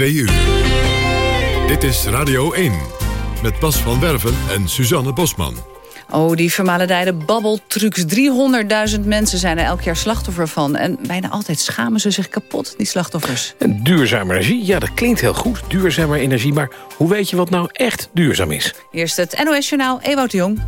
2 uur. Dit is Radio 1 met Bas van Werven en Suzanne Bosman. Oh, die vermalendijde babbeltrucs. 300.000 mensen zijn er elk jaar slachtoffer van. En bijna altijd schamen ze zich kapot, die slachtoffers. En duurzame energie, ja, dat klinkt heel goed. Duurzame energie, maar hoe weet je wat nou echt duurzaam is? Eerst het NOS-journaal, Ewout de Jong.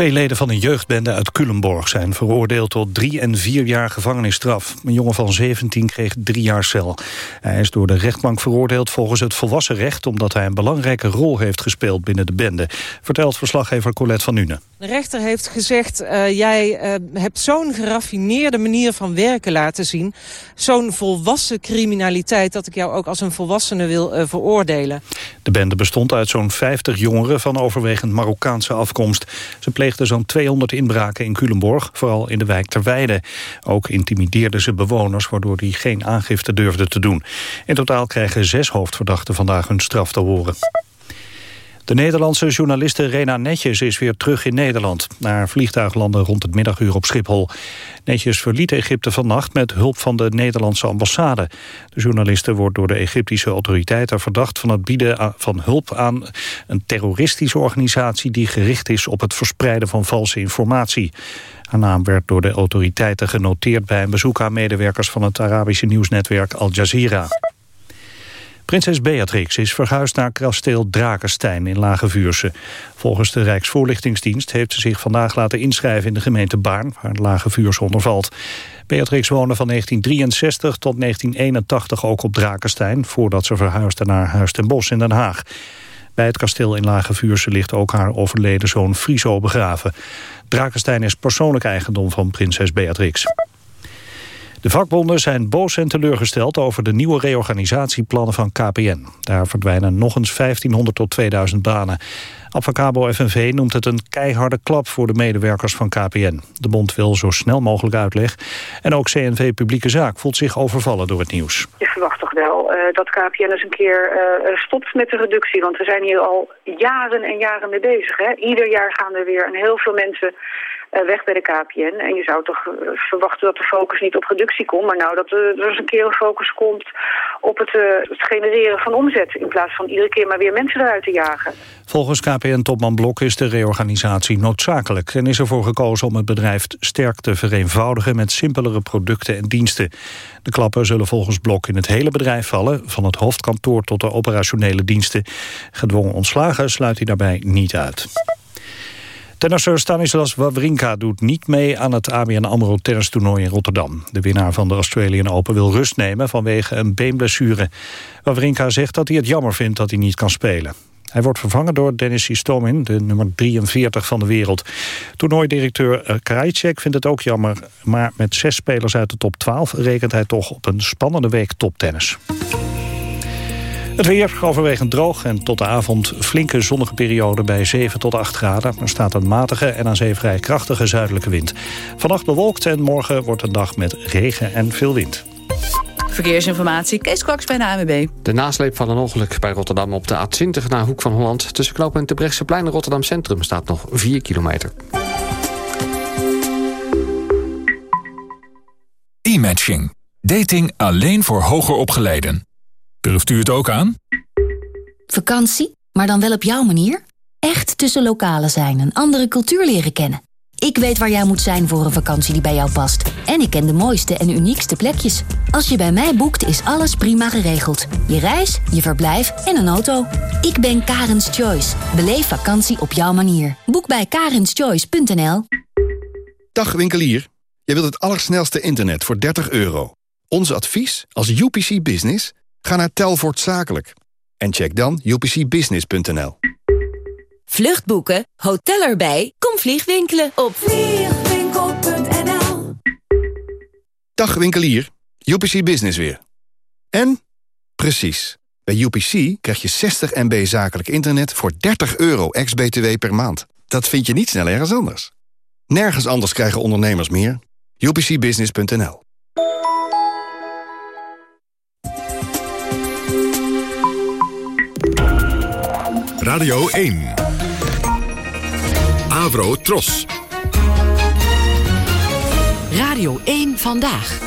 Twee leden van een jeugdbende uit Culemborg zijn veroordeeld tot drie en vier jaar gevangenisstraf. Een jongen van 17 kreeg drie jaar cel. Hij is door de rechtbank veroordeeld volgens het volwassenrecht... omdat hij een belangrijke rol heeft gespeeld binnen de bende, vertelt verslaggever Colette van Nuenen. De rechter heeft gezegd, uh, jij uh, hebt zo'n geraffineerde manier van werken laten zien. Zo'n volwassen criminaliteit dat ik jou ook als een volwassene wil uh, veroordelen. De bende bestond uit zo'n 50 jongeren van overwegend Marokkaanse afkomst. Ze pleegden zo'n 200 inbraken in Culemborg, vooral in de wijk Terweide. Ook intimideerden ze bewoners, waardoor die geen aangifte durfden te doen. In totaal krijgen zes hoofdverdachten vandaag hun straf te horen. De Nederlandse journaliste Rena Netjes is weer terug in Nederland. Naar vliegtuig landde rond het middaguur op Schiphol. Netjes verliet Egypte vannacht met hulp van de Nederlandse ambassade. De journaliste wordt door de Egyptische autoriteiten verdacht... van het bieden van hulp aan een terroristische organisatie... die gericht is op het verspreiden van valse informatie. Haar naam werd door de autoriteiten genoteerd... bij een bezoek aan medewerkers van het Arabische nieuwsnetwerk Al Jazeera. Prinses Beatrix is verhuisd naar kasteel Drakenstein in Lage Vuurse. Volgens de Rijksvoorlichtingsdienst heeft ze zich vandaag laten inschrijven in de gemeente Baarn, waar Lage Vuurse onder valt. Beatrix woonde van 1963 tot 1981 ook op Drakenstein, voordat ze verhuisde naar Huis ten Bosch in Den Haag. Bij het kasteel in Lage Vuurse ligt ook haar overleden zoon Friso begraven. Drakenstein is persoonlijk eigendom van prinses Beatrix. De vakbonden zijn boos en teleurgesteld over de nieuwe reorganisatieplannen van KPN. Daar verdwijnen nog eens 1500 tot 2000 banen. Advocabo FNV noemt het een keiharde klap voor de medewerkers van KPN. De bond wil zo snel mogelijk uitleg. En ook CNV Publieke Zaak voelt zich overvallen door het nieuws. Je verwacht toch wel uh, dat KPN eens een keer uh, stopt met de reductie. Want we zijn hier al jaren en jaren mee bezig. Hè? Ieder jaar gaan er weer en heel veel mensen weg bij de KPN. En je zou toch uh, verwachten dat de focus niet op reductie komt... maar nou dat er eens een keer een focus komt op het, uh, het, genereren van omzet... in plaats van iedere keer maar weer mensen eruit te jagen. Volgens KPN-topman Blok is de reorganisatie noodzakelijk... en is ervoor gekozen om het bedrijf sterk te vereenvoudigen... met simpelere producten en diensten. De klappen zullen volgens Blok in het hele bedrijf vallen... van het hoofdkantoor tot de operationele diensten. Gedwongen ontslagen sluit hij daarbij niet uit. Tennisser Stanislas Wawrinka doet niet mee aan het ABN AMRO tennistoernooi in Rotterdam. De winnaar van de Australian Open wil rust nemen vanwege een beenblessure. Wawrinka zegt dat hij het jammer vindt dat hij niet kan spelen. Hij wordt vervangen door Dennis Istomin, de nummer 43 van de wereld. Toernooidirecteur Krajicek vindt het ook jammer... maar met zes spelers uit de top 12 rekent hij toch op een spannende week toptennis. Het weer overwegend droog en tot de avond flinke zonnige periode bij 7 tot 8 graden. Er staat een matige en aan zee vrij krachtige zuidelijke wind. Vannacht bewolkt en morgen wordt een dag met regen en veel wind. Verkeersinformatie, Kees Kwaks bij de ANWB. De nasleep van een ongeluk bij Rotterdam op de A20 naar Hoek van Holland... tussen knooppunt de Brechtseplein en Rotterdam Centrum staat nog 4 kilometer. E-matching. Dating alleen voor hoger opgeleiden. Durft u het ook aan? Vakantie, maar dan wel op jouw manier? Echt tussen lokalen zijn en andere cultuur leren kennen. Ik weet waar jij moet zijn voor een vakantie die bij jou past. En ik ken de mooiste en uniekste plekjes. Als je bij mij boekt, is alles prima geregeld. Je reis, je verblijf en een auto. Ik ben Karens Choice. Beleef vakantie op jouw manier. Boek bij karenschoice.nl Dag winkelier. Je wilt het allersnelste internet voor 30 euro. Ons advies als UPC Business... Ga naar Telvoort Zakelijk. En check dan upcbusiness.nl. Vluchtboeken, hotel erbij, kom vliegwinkelen op vliegwinkel.nl. Dag winkelier, UPC Business weer. En? Precies. Bij UPC krijg je 60 MB zakelijk internet voor 30 euro ex-BTW per maand. Dat vind je niet snel ergens anders. Nergens anders krijgen ondernemers meer. UPCbusiness.nl Radio 1. Avro Tros. Radio Radio 1 Vandaag.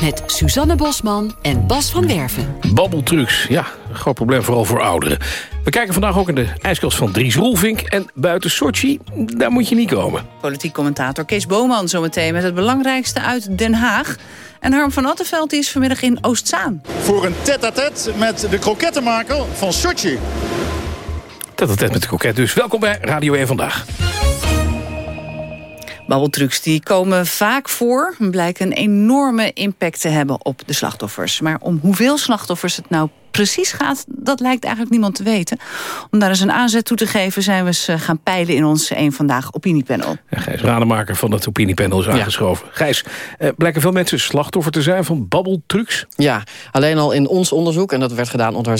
Met Suzanne Bosman en Bas van Werven. Babbeltrucs, ja, een groot probleem vooral voor ouderen. We kijken vandaag ook in de ijskast van Dries Roelvink. En buiten Sochi, daar moet je niet komen. Politiek commentator Kees Boman zometeen met het belangrijkste uit Den Haag. En Harm van Attenveld is vanmiddag in Oostzaan. Voor een tête-à-tête met de krokettenmaker van Sochi. Tête-à-tête met de kroket dus. Welkom bij Radio 1 Vandaag. Babbeltrucs die komen vaak voor en blijken een enorme impact te hebben op de slachtoffers. Maar om hoeveel slachtoffers het nou precies gaat, dat lijkt eigenlijk niemand te weten. Om daar eens een aanzet toe te geven zijn we eens eh, gaan peilen in ons een Vandaag opiniepanel. Ja, Gijs Rademaker van het opiniepanel is aangeschoven. Gijs, eh, blijken veel mensen slachtoffer te zijn van babbeltrucs? Ja, alleen al in ons onderzoek, en dat werd gedaan onder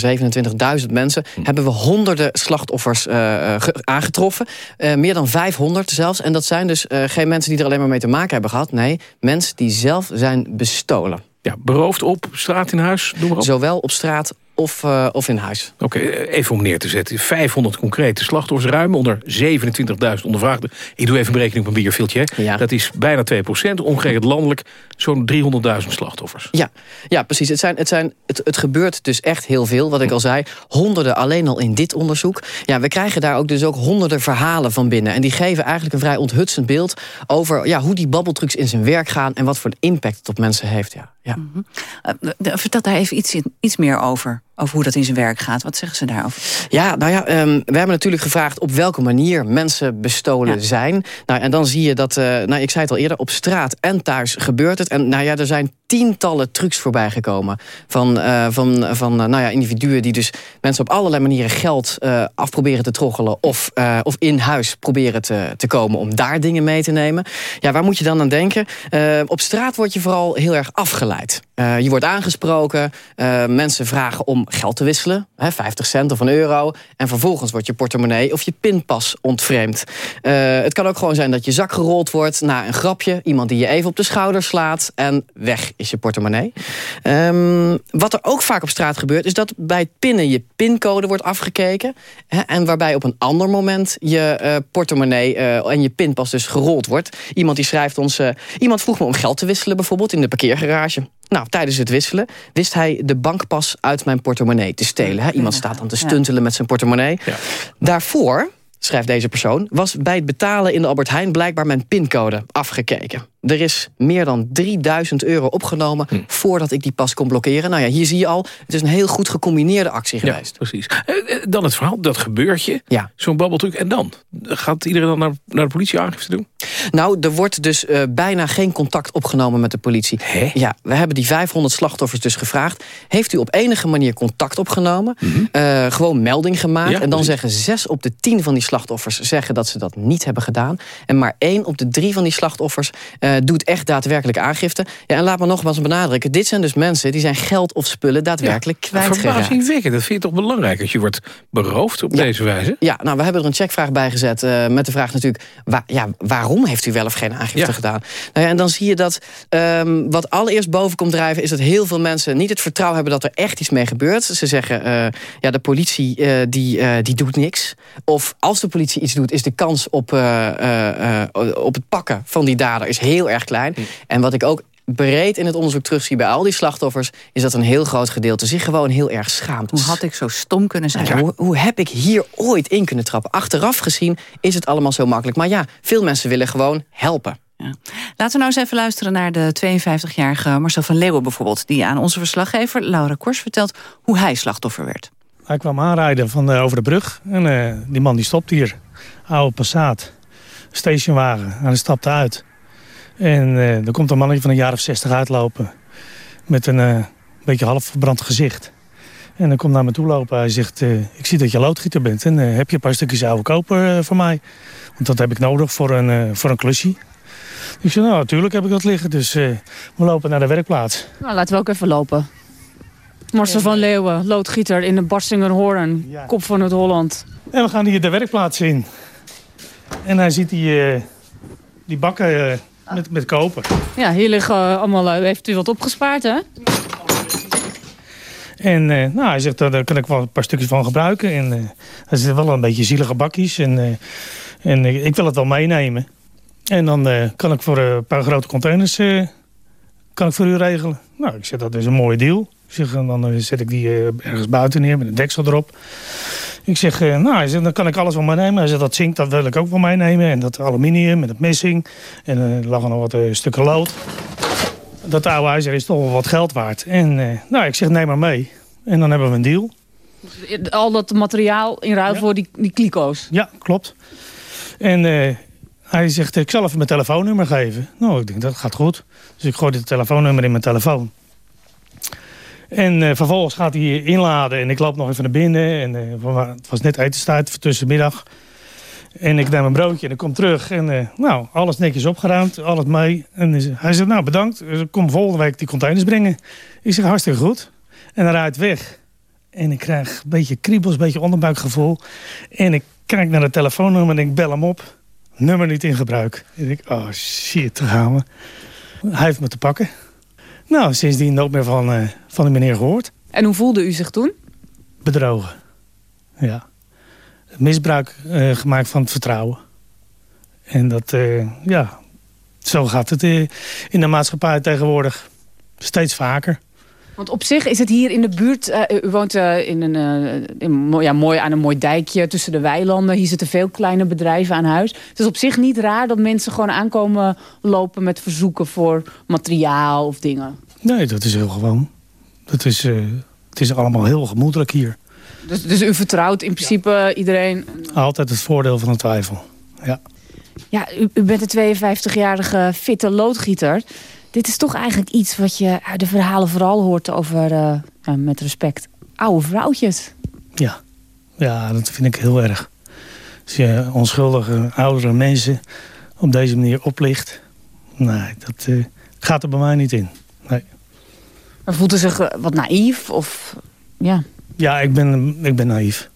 27.000 mensen... Hm. hebben we honderden slachtoffers eh, ge- aangetroffen. Eh, meer dan 500 zelfs. En dat zijn dus eh, geen mensen die er alleen maar mee te maken hebben gehad. Nee, mensen die zelf zijn bestolen. Ja, beroofd op straat in huis, noem maar op. Zowel op straat of, eh, of in huis. Oké, eh, even om neer te zetten. 500 concrete slachtoffers, ruim onder 27.000 ondervraagden. Ik doe even een berekening op een bierviltje. Ja. Dat is bijna 2% omgerekend landelijk zo'n 300.000 slachtoffers. Ja, ja precies. Het, zijn, het, zijn, het, het gebeurt dus echt heel veel, wat ik al zei. Honderden alleen al in dit onderzoek. Ja, we krijgen daar ook dus ook honderden verhalen van binnen. En die geven eigenlijk een vrij onthutsend beeld... over ja, hoe die babbeltrucs in zijn werk gaan... en wat voor impact het op mensen heeft. Ja. Ja. Eh, eh, vertel daar even iets, in- iets meer over. Over hoe dat in zijn werk gaat. Wat zeggen ze daarover? Ja, nou ja, ehm, we hebben natuurlijk gevraagd op welke manier mensen bestolen zijn. Nou, en dan zie je dat, eh, nou, ik zei het al eerder, op straat en thuis gebeurt het. En nou ja, er zijn tientallen trucs voorbij gekomen. Van, eh, van, van eh, nou ja, individuen die dus mensen op allerlei manieren geld af proberen te troggelen. Of, of in huis proberen te, te komen om daar dingen mee te nemen. Ja, waar moet je dan aan denken? Op straat word je vooral heel erg afgeleid. Eh, je wordt aangesproken, eh, mensen vragen om geld te wisselen, hè, 50 cent of een euro. En vervolgens wordt je portemonnee of je pinpas ontvreemd. Eh, het kan ook gewoon zijn dat je zak gerold wordt na een grapje. Iemand die je even op de schouder slaat en weg is je portemonnee. Ehm, wat er ook vaak op straat gebeurt, is dat bij het pinnen je pincode wordt afgekeken. Hè, en waarbij op een ander moment je portemonnee en je pinpas dus gerold wordt. Iemand die schrijft ons... iemand vroeg me om geld te wisselen bijvoorbeeld in de parkeergarage. Nou, tijdens het wisselen wist hij de bankpas uit mijn portemonnee te stelen. Iemand staat dan te stuntelen met zijn portemonnee. Daarvoor, schrijft deze persoon... was bij het betalen in de Albert Heijn blijkbaar mijn pincode afgekeken. Er is meer dan 3000 euro opgenomen voordat ik die pas kon blokkeren. Nou ja, hier zie je al, het is een heel goed gecombineerde actie geweest. precies. Eh, eh, Dan het verhaal, dat gebeurt je. Ja. Zo'n babbeltruc. En dan? Gaat iedereen dan naar, naar de politie aangifte doen? Nou, er wordt dus eh, bijna geen contact opgenomen met de politie. Ja, we hebben die 500 slachtoffers dus gevraagd. Heeft u op enige manier contact opgenomen? Eh, gewoon melding gemaakt. Ja, en dan precies. zeggen zes op de tien van die slachtoffers... zeggen dat ze dat niet hebben gedaan. En maar één op de drie van die slachtoffers... eh, doet echt daadwerkelijk aangifte. Ja, en laat me nogmaals benadrukken. Dit zijn dus mensen die zijn geld of spullen daadwerkelijk kwijtgeraakt. Verbazingwekkend. Dat vind je toch belangrijk als je wordt beroofd op deze wijze? Ja, nou, we hebben er een checkvraag bij gezet eh, met de vraag natuurlijk... Waar, ja, waarom heeft u wel of geen aangifte Ja. gedaan? Nou ja, en dan zie je dat ehm, wat allereerst boven komt drijven... is dat heel veel mensen niet het vertrouwen hebben dat er echt iets mee gebeurt. Ze zeggen, eh, ja, de politie die, die doet niks. Of als de politie iets doet, is de kans op, op het pakken van die dader is heel erg klein. En wat ik ook breed in het onderzoek terugzie bij al die slachtoffers... is dat een heel groot gedeelte zich gewoon heel erg schaamt. Hoe had ik zo stom kunnen zijn? Ja, hoe, hoe heb ik hier ooit in kunnen trappen? Achteraf gezien is het allemaal zo makkelijk. Maar ja, veel mensen willen gewoon helpen. Laten we nou eens even luisteren naar de 52-jarige Marcel van Leeuwen bijvoorbeeld... die aan onze verslaggever Laura Kors vertelt hoe hij slachtoffer werd. Hij kwam aanrijden van, over de brug. En eh, die man die stopt hier. Oude Passat. Stationwagen. En hij stapte uit. En eh, er komt een mannetje van een jaar of 60 uitlopen. Met een eh, beetje half verbrand gezicht. En dan komt naar me toe lopen. Hij zegt, eh, ik zie dat je loodgieter bent. En heb je een paar stukjes oude koper voor mij? Want dat heb ik nodig voor een, voor een klusje. Ik zei, nou natuurlijk heb ik dat liggen. Dus we lopen naar de werkplaats. Nou, laten we ook even lopen. Marcel van Leeuwen, loodgieter in de Barsingerhoorn, kop van het Holland. En we gaan hier de werkplaats in. En hij ziet die, die bakken met, met koper. Ja, hier liggen eh, allemaal, eh, heeft u wat opgespaard, hè? En eh, nou, hij zegt, "Daar- daar kan ik wel een paar stukjes van gebruiken. En hij zit wel een beetje zielige bakjes. En, en ik wil het wel meenemen. En dan kan ik voor een paar grote containers kan ik voor u regelen. Nou, ik zeg, dat is een mooie deal. Ik zeg, en dan zet ik die ergens buiten neer met een deksel erop. Ik zeg, nou, hij zegt, dan kan ik alles van meenemen. Hij zegt, dat zink, dat wil ik ook wel meenemen. En dat aluminium met het messing. En er lag nog wat stukken lood. Dat oude ijzer is toch wel wat geld waard. En nou, ik zeg, neem maar mee. En dan hebben we een deal. Al dat materiaal in ruil voor die, die kliko's? Ja, klopt. En uh, hij zegt, ik zal even mijn telefoonnummer geven. Nou, ik denk, dat gaat goed. Dus ik gooi het telefoonnummer in mijn telefoon. En uh, vervolgens gaat hij inladen en ik loop nog even naar binnen. En, uh, het was net etenstijd, tussenmiddag. En ik neem een broodje en ik kom terug. En nou, alles netjes opgeruimd, alles mee. En hij zegt, nou bedankt, ik kom volgende week die containers brengen. Ik zeg, hartstikke goed. En hij rijdt weg. En ik krijg een beetje kriebels, een beetje onderbuikgevoel. En ik kijk naar het telefoonnummer en ik bel hem op. Nummer niet in gebruik. En ik oh shit, daar gaan we. Hij heeft me te pakken. Nou, sindsdien nooit meer van, uh, van de meneer gehoord. En hoe voelde u zich toen? Bedrogen. Ja. Misbruik uh, gemaakt van het vertrouwen. En dat, uh, ja, zo gaat het in de maatschappij tegenwoordig. Steeds vaker. Want op zich is het hier in de buurt... Uh, u woont uh, in een, uh, in, ja, mooi, aan een mooi dijkje tussen de weilanden. Hier zitten veel kleine bedrijven aan huis. Het is op zich niet raar dat mensen gewoon aankomen lopen... met verzoeken voor materiaal of dingen. Nee, dat is heel gewoon. Dat is, het is allemaal heel gemoedelijk hier. Dus, dus u vertrouwt in principe iedereen? Altijd het voordeel van de twijfel, ja. Ja, u, u bent een 52-jarige fitte loodgieter... Dit is toch eigenlijk iets wat je uit de verhalen vooral hoort over, uh, met respect, oude vrouwtjes. Ja. ja, dat vind ik heel erg. Als je onschuldige oudere mensen op deze manier oplicht... nee, dat uh, gaat er bij mij niet in. Nee. Maar voelt u zich eh, wat naïef? Of, ja. ja, ik ben, ik ben naïef.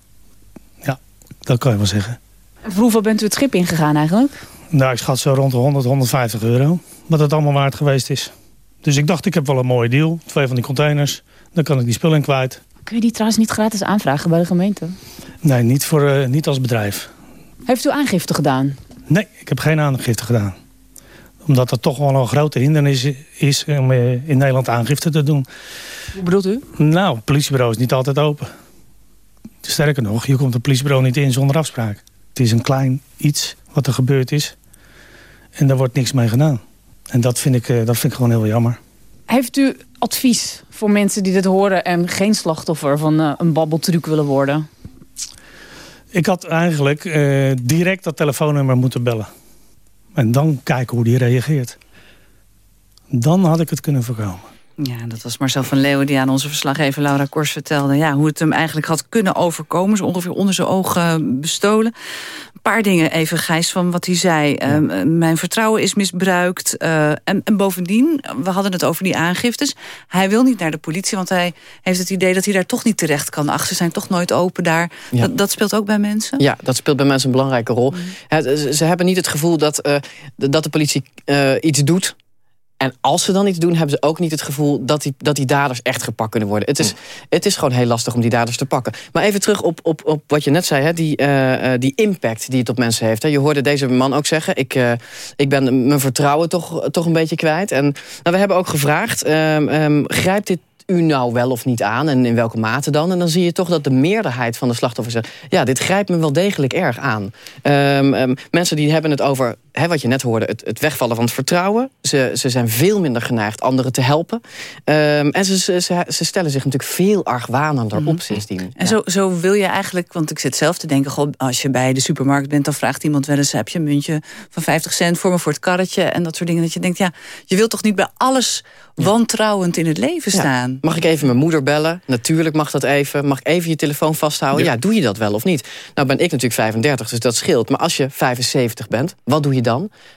Ja, dat kan je wel zeggen. En voor hoeveel bent u het schip ingegaan eigenlijk? Nou, ik schat zo rond de 100, 150 euro wat het allemaal waard geweest is. Dus ik dacht, ik heb wel een mooie deal. Twee van die containers. Dan kan ik die spullen kwijt. Kun je die trouwens niet gratis aanvragen bij de gemeente? Nee, niet, voor, uh, niet als bedrijf. Heeft u aangifte gedaan? Nee, ik heb geen aangifte gedaan. Omdat dat toch wel een grote hindernis is om uh, in Nederland aangifte te doen. Hoe bedoelt u? Nou, het politiebureau is niet altijd open. Sterker nog, je komt het politiebureau niet in zonder afspraak. Het is een klein iets wat er gebeurd is. En daar wordt niks mee gedaan. En dat vind, ik, eh, dat vind ik gewoon heel jammer. Heeft u advies voor mensen die dit horen... en geen slachtoffer van uh, een babbeltruc willen worden? Ik had eigenlijk uh, direct dat telefoonnummer moeten bellen. En dan kijken hoe die reageert. Dan had ik het kunnen voorkomen. Ja, dat was Marcel van Leeuwen die aan onze verslaggever Laura Kors vertelde... Ja, hoe het hem eigenlijk had kunnen overkomen. Zo ongeveer onder zijn ogen bestolen. Een paar dingen even, Gijs, van wat hij zei. Ehm, mijn vertrouwen is misbruikt. Uh, en, en, bovendien, we hadden het over die aangiftes. Hij wil niet naar de politie, want hij heeft het idee... dat hij daar toch niet terecht kan. Ach, ze zijn toch nooit open daar. Ja. Dat, dat, speelt ook bij mensen? Ja, dat speelt bij mensen een belangrijke rol. Mm. Ze hebben niet het gevoel dat, uh, dat de politie iets doet en als ze dan iets doen, hebben ze ook niet het gevoel... dat die, dat die daders echt gepakt kunnen worden. Het is, het is gewoon heel lastig om die daders te pakken. Maar even terug op, op, op wat je net zei, hè, die, uh, die impact die het op mensen heeft. Hè. Je hoorde deze man ook zeggen... ik, uh, ik ben mijn vertrouwen toch, toch een beetje kwijt. En nou, we hebben ook gevraagd... Um, um, grijpt dit u nou wel of niet aan en in welke mate dan? En dan zie je toch dat de meerderheid van de slachtoffers zegt... ja, dit grijpt me wel degelijk erg aan. Um, um, mensen die hebben het over, hè, wat je net hoorde... Het, het, wegvallen van het vertrouwen. Ze, ze zijn veel minder geneigd anderen te helpen. Um, en ze, ze, ze, stellen zich natuurlijk veel argwanender mm -hmm. op sindsdien. En ja. zo, zo wil je eigenlijk, want ik zit zelf te denken... Goh, als je bij de supermarkt bent, dan vraagt iemand wel eens... heb je een muntje van 50 cent voor me voor het karretje... en dat soort dingen. Dat je denkt, ja, je wilt toch niet bij alles wantrouwend in het leven staan? Ja. Mag ik even mijn moeder bellen? Natuurlijk mag dat even. Mag ik even je telefoon vasthouden? Ja. ja, doe je dat wel of niet? Nou ben ik natuurlijk 35, dus dat scheelt. Maar als je 75 bent, wat doe je dan?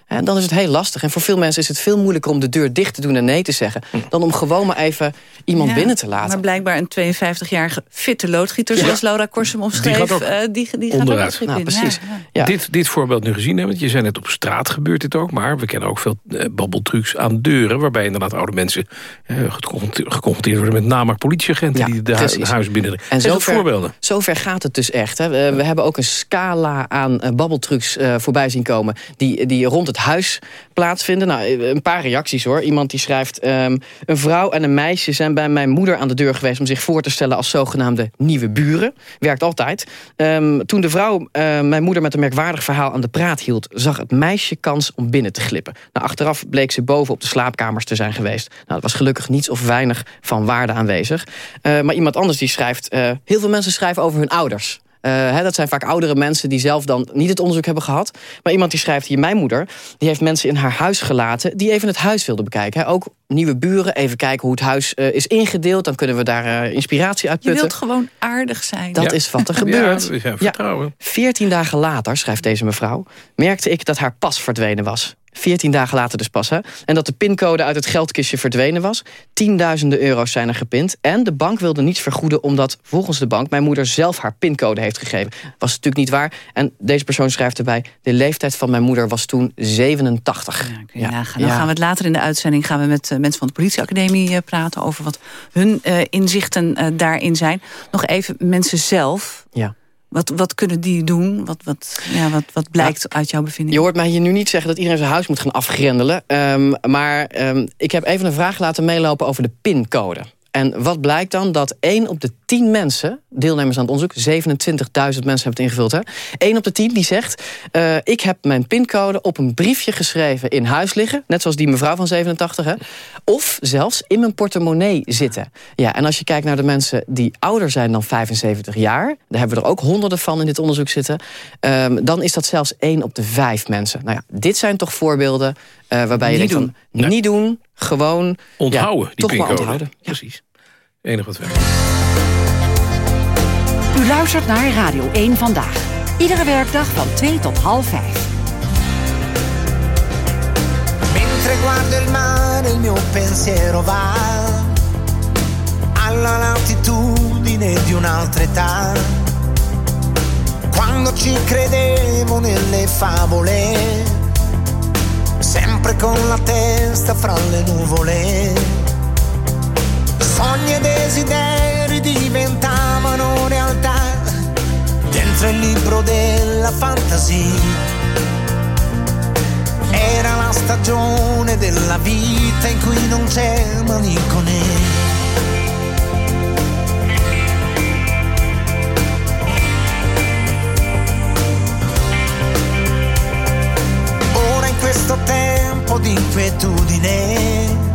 En dan is het heel lastig. En voor veel mensen is het veel moeilijker om de deur dicht te doen en nee te zeggen... dan om gewoon maar even iemand Ja, binnen te laten. Maar blijkbaar een 52-jarige fitte loodgieter, Ja. zoals Laura Korsum omschreef... Die gaat ook eh, die, die gaat ook schip Nou, in. precies. Ja, ja. Dit, dit voorbeeld nu gezien hebben, je zei net op straat gebeurt dit ook... maar we kennen ook veel eh, babbeltrucs aan deuren... waarbij inderdaad oude mensen eh, geconfronte- geconfronteerd worden... met namaak politieagenten Ja, die de hu- huis binnendringen. En er zover, voorbeelden? zover gaat het dus echt. Hè. We, we hebben ook een scala aan eh, babbeltrucs eh, voorbij zien komen... Die, die rond het huis plaatsvinden. Nou, eh, een paar reacties hoor. Iemand die schrijft... ehm, een vrouw en een meisje zijn bij mijn moeder aan de deur geweest... om zich voor te stellen als zogenaamde nieuwe buren. Werkt altijd. Ehm, toen de vrouw eh, mijn moeder met een merkwaardig verhaal aan de praat hield... zag het meisje kans om binnen te glippen. Nou, achteraf bleek ze boven op de slaapkamers te zijn geweest. Nou, er was gelukkig niets of weinig van waarde aanwezig. Eh, maar iemand anders die schrijft... heel veel mensen schrijven over hun ouders... Eh, hè, dat zijn vaak oudere mensen die zelf dan niet het onderzoek hebben gehad. Maar iemand die schrijft hier, mijn moeder... die heeft mensen in haar huis gelaten die even het huis wilden bekijken. Hè. Ook nieuwe buren, even kijken hoe het huis eh, is ingedeeld. Dan kunnen we daar eh, inspiratie uit Je putten. wilt gewoon aardig zijn. Dat is wat er gebeurt. Ja, ja, vertrouwen. Veertien dagen later, schrijft deze mevrouw... merkte ik dat haar pas verdwenen was. 14 dagen later dus pas, hè? En dat de pincode uit het geldkistje verdwenen was. Tienduizenden euro's zijn er gepind. En de bank wilde niets vergoeden omdat volgens de bank... mijn moeder zelf haar pincode heeft gegeven. Was natuurlijk niet waar. En deze persoon schrijft erbij... de leeftijd van mijn moeder was toen 87. Ja, Kun je nagaan. Dan gaan we het later in de uitzending gaan we met eh, mensen van de politieacademie eh, praten over wat hun eh, inzichten daarin zijn. Nog even mensen zelf. Ja. Wat, wat kunnen die doen? Wat, wat, ja, wat, wat blijkt uit jouw bevinding? Je hoort mij hier nu niet zeggen dat iedereen zijn huis moet gaan afgrendelen. Ehm, maar ehm, ik heb even een vraag laten meelopen over de pincode. En wat blijkt dan? Dat 1 op de 10 mensen, deelnemers aan het onderzoek... 27.000 mensen hebben het ingevuld, hè? 1 op de 10 die zegt... eh, ik heb mijn pincode op een briefje geschreven in huis liggen... net zoals die mevrouw van 87, hè? Of zelfs in mijn portemonnee zitten. Ja, en als je kijkt naar de mensen die ouder zijn dan 75 jaar... daar hebben we er ook honderden van in dit onderzoek zitten... ehm, dan is dat zelfs 1 op de 5 mensen. Nou ja, dit zijn toch voorbeelden eh, waarbij je Niet denkt... doen. Van, Niet doen, gewoon... Onthouden, ja, die toch maar onthouden. Precies. Enig wat weg. U luistert naar Radio 1 Vandaag. Iedere werkdag van 2 tot half 5. Mentre guardo il mare il mio pensiero va alla latitudine di un'altra età. Quando ci credevo nelle favole, sempre con la testa fra le nuvole. Sogni e desideri diventavano realtà dentro il libro della fantasia. Era la stagione della vita in cui non c'è malinconia. Ora in questo tempo di inquietudine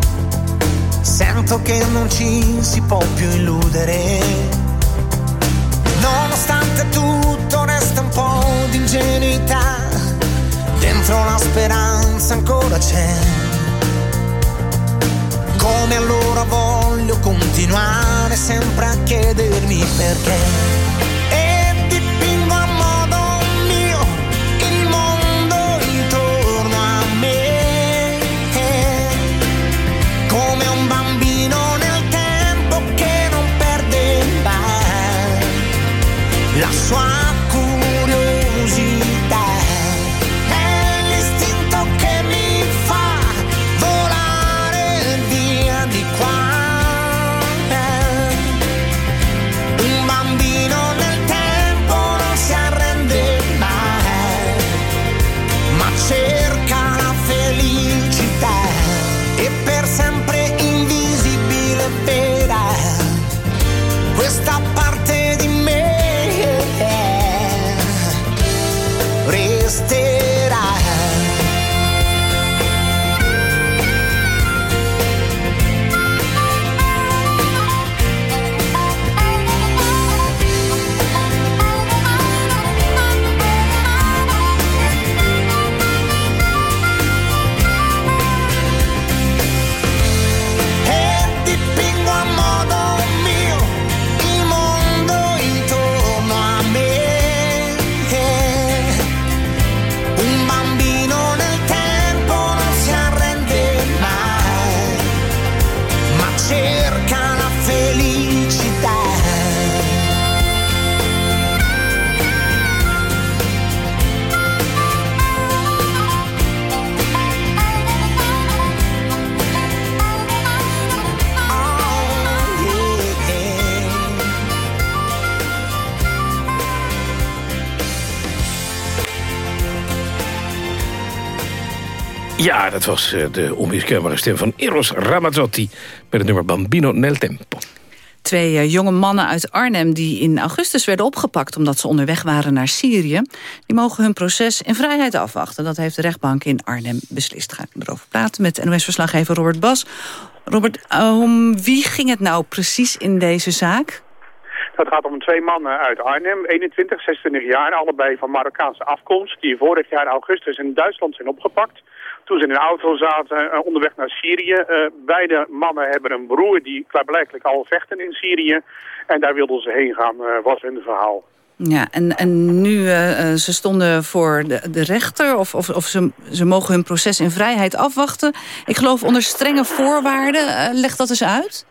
sento che non ci si può più illudere. Nonostante tutto resta un po' di ingenuità, dentro la speranza ancora c'è. Come allora voglio continuare sempre a chiedermi perché. la soirée. Dat was eh, de onmiskenbare stem van Eros Ramazzotti... met het nummer Bambino nel tempo. Twee eh, jonge mannen uit Arnhem die in augustus werden opgepakt... omdat ze onderweg waren naar Syrië... die mogen hun proces in vrijheid afwachten. Dat heeft de rechtbank in Arnhem beslist. Ga ik erover praten met NOS-verslaggever Robert Bas. Robert, om wie ging het nou precies in deze zaak? Het gaat om twee mannen uit Arnhem, 21, 26 jaar, allebei van Marokkaanse afkomst... die vorig jaar augustus in Duitsland zijn opgepakt toen ze in een auto zaten uh, onderweg naar Syrië. Uh, beide mannen hebben een broer die klaarblijkelijk al vechten in Syrië. En daar wilden ze heen gaan, uh, was hun verhaal. Ja, en, en nu ze stonden voor de, de rechter of, of, of ze, ze mogen hun proces in vrijheid afwachten. Ik geloof onder strenge voorwaarden. leg dat eens uit.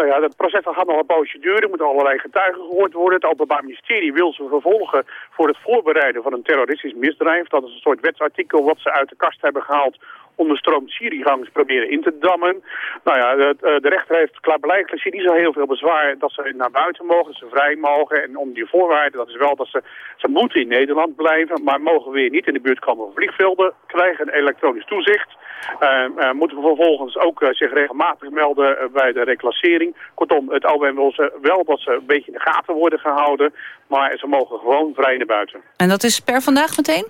Nou ja, het proces gaat nog een poosje duren. Er moeten allerlei getuigen gehoord worden. Het Openbaar Ministerie wil ze vervolgen voor het voorbereiden van een terroristisch misdrijf. Dat is een soort wetsartikel wat ze uit de kast hebben gehaald om de stroom Syriëgangers proberen in te dammen. Nou ja, de, de rechter heeft klaarblijkelijk niet zo heel veel bezwaar dat ze naar buiten mogen, ze vrij mogen. En om die voorwaarden, dat is wel dat ze, ze moeten in Nederland blijven, maar mogen weer niet in de buurt komen van vliegvelden, krijgen elektronisch toezicht. Uh, uh, moeten vervolgens ook uh, zich regelmatig melden bij de reclassering. Kortom, het OM wil ze wel dat ze een beetje in de gaten worden gehouden, maar ze mogen gewoon vrij naar buiten. En dat is per vandaag meteen?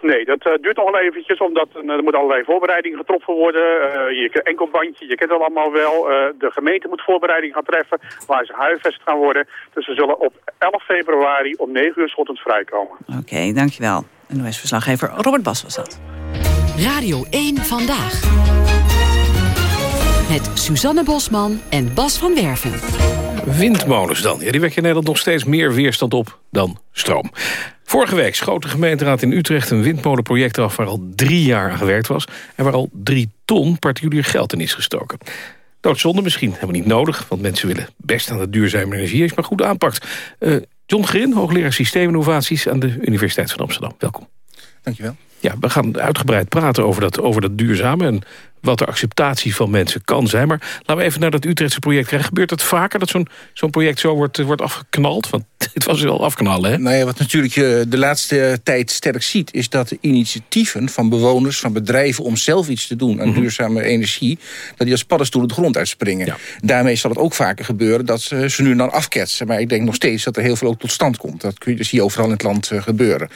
Nee, dat uh, duurt nog wel eventjes, omdat uh, er moeten allerlei voorbereidingen getroffen worden. Uh, je enkelbandje, je kent het allemaal wel. de gemeente moet voorbereidingen gaan treffen, waar ze huisvest gaan worden. Dus ze zullen op 11 februari om 9 uur s ochtends vrijkomen. Oké, okay, dankjewel. NOS-verslaggever Robert Bas was dat. Radio 1 Vandaag. Met Suzanne Bosman en Bas van Werven. Windmolens dan. Ja, die wekken in Nederland nog steeds meer weerstand op dan stroom. Vorige week schoot de gemeenteraad in Utrecht een windmolenproject af... waar al drie jaar aan gewerkt was... en waar al drie ton particulier geld in is gestoken. Doodzonde misschien, hebben we niet nodig... want mensen willen best aan de duurzame energie... is maar goed aanpakt. Uh, John Grin, hoogleraar systeeminnovaties... aan de Universiteit van Amsterdam. Welkom. Dankjewel. Ja, we gaan uitgebreid praten over dat, over dat duurzame... en wat de acceptatie van mensen kan zijn. Maar laten we even naar dat Utrechtse project krijgen. Gebeurt het vaker dat zo'n zo'n project zo wordt, wordt afgeknald? Want het was wel afknallen, hè? Nou ja, wat natuurlijk je de laatste tijd sterk ziet... is dat de initiatieven van bewoners, van bedrijven... om zelf iets te doen aan mhm. duurzame energie... dat die als paddenstoelen de grond uitspringen. Daarmee zal het ook vaker gebeuren dat ze, ze nu dan afketsen. Maar ik denk nog steeds dat er heel veel ook tot stand komt. Dat kun je, zie je overal in het land gebeuren.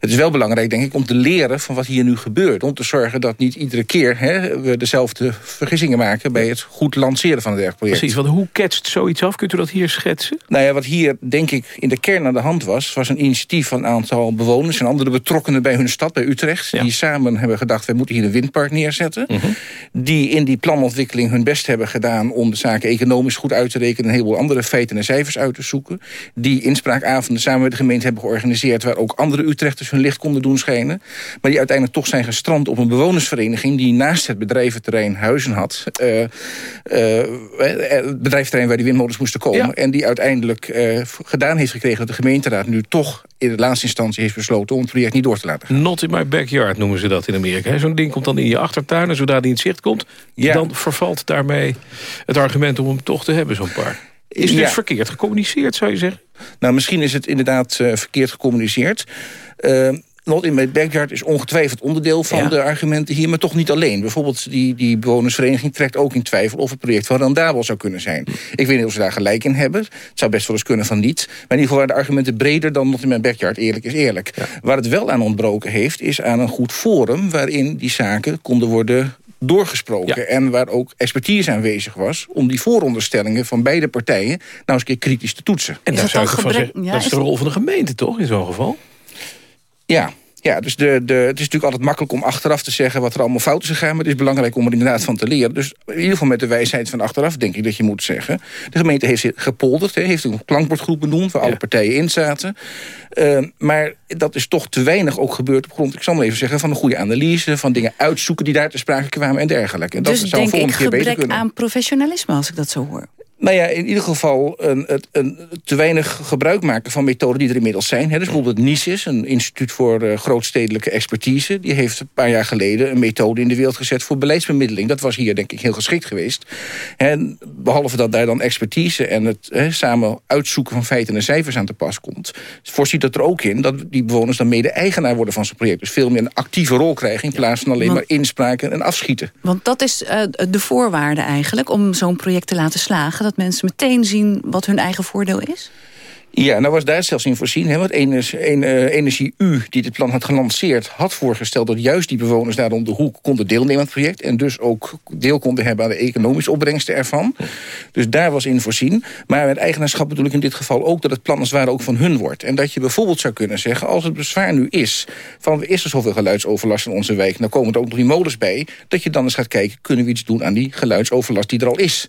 Het is wel belangrijk, denk ik, om te leren van wat hier nu gebeurt. Om te zorgen dat niet iedere keer... Hè, we dezelfde vergissingen maken... bij het goed lanceren van het werkproject. Precies, want hoe ketst zoiets af? Kunt u dat hier schetsen? Nou ja, wat hier denk ik in de kern aan de hand was... was een initiatief van een aantal bewoners... en andere betrokkenen bij hun stad, bij Utrecht... die samen hebben gedacht, we moeten hier een windpark neerzetten. Mhm. Die in die planontwikkeling hun best hebben gedaan... om de zaken economisch goed uit te rekenen... en een heleboel andere feiten en cijfers uit te zoeken. Die inspraakavonden samen met de gemeente hebben georganiseerd... waar ook andere Utrechters hun licht konden doen schijnen. Maar die uiteindelijk toch zijn gestrand op een bewonersvereniging... die naast het bedrijventerrein Huizen had. Uh, het bedrijventerrein waar die windmolens moesten komen. En die uiteindelijk gedaan heeft gekregen dat de gemeenteraad nu toch in de laatste instantie heeft besloten om het project niet door te laten gaan. Not in my backyard noemen ze dat in Amerika. Zo'n ding komt dan in je achtertuin en zodra die in het zicht komt... Ja. dan vervalt daarmee het argument om hem toch te hebben, zo'n paar. Is dit verkeerd gecommuniceerd, zou je zeggen? Nou, misschien is het inderdaad uh, verkeerd gecommuniceerd. Uh, Not in my backyard is ongetwijfeld onderdeel van de argumenten hier... maar toch niet alleen. Bijvoorbeeld die, die bewonersvereniging trekt ook in twijfel... of het project wel rendabel zou kunnen zijn. Ik weet niet of ze daar gelijk in hebben. Het zou best wel eens kunnen van niet. Maar in ieder geval waren de argumenten breder dan Not in my backyard. Eerlijk is eerlijk. Waar het wel aan ontbroken heeft... is aan een goed forum waarin die zaken konden worden doorgesproken. En waar ook expertise aanwezig was... om die vooronderstellingen van beide partijen... nou eens een keer kritisch te toetsen. En daar zou ik van zeggen, dat is de rol van de gemeente toch in zo'n geval? Ja, ja, dus de, de, het is natuurlijk altijd makkelijk om achteraf te zeggen... wat er allemaal fout is gegaan, maar het is belangrijk om er inderdaad van te leren. Dus in ieder geval met de wijsheid van achteraf, denk ik dat je moet zeggen. De gemeente heeft gepolderd, heeft een klankbordgroep benoemd... waar alle partijen in zaten. Uh, maar dat is toch te weinig ook gebeurd op grond, ik zal maar even zeggen... van een goede analyse, van dingen uitzoeken die daar te sprake kwamen en dergelijke. En dus dat zou denk ik gebrek aan professionalisme, als ik dat zo hoor. Nou ja, in ieder geval een, een, te weinig gebruik maken van methoden die er inmiddels zijn. dus bijvoorbeeld NISIS, een instituut voor uh, grootstedelijke expertise... die heeft een paar jaar geleden een methode in de wereld gezet voor beleidsbemiddeling. Dat was hier denk ik heel geschikt geweest. En behalve dat daar dan expertise en het samen uitzoeken van feiten en cijfers aan te pas komt... voorziet het er ook in dat die bewoners dan mede-eigenaar worden van zijn project. Dus veel meer een actieve rol krijgen in plaats van alleen maar inspraken en afschieten. Want dat is uh, de voorwaarde eigenlijk om zo'n project te laten slagen dat mensen meteen zien wat hun eigen voordeel is? Ja, nou was daar zelfs in voorzien. Hè, want Energie U, die dit plan had gelanceerd... had voorgesteld dat juist die bewoners daar om de hoek konden deelnemen aan het project... en dus ook deel konden hebben aan de economische opbrengsten ervan. Dus daar was in voorzien. Maar met eigenaarschap bedoel ik in dit geval ook... dat het plan als het ware ook van hun wordt. En dat je bijvoorbeeld zou kunnen zeggen... als het bezwaar nu is van is er zoveel geluidsoverlast in onze wijk... nou komen er ook nog die molens bij... dat je dan eens gaat kijken, kunnen we iets doen aan die geluidsoverlast die er al is.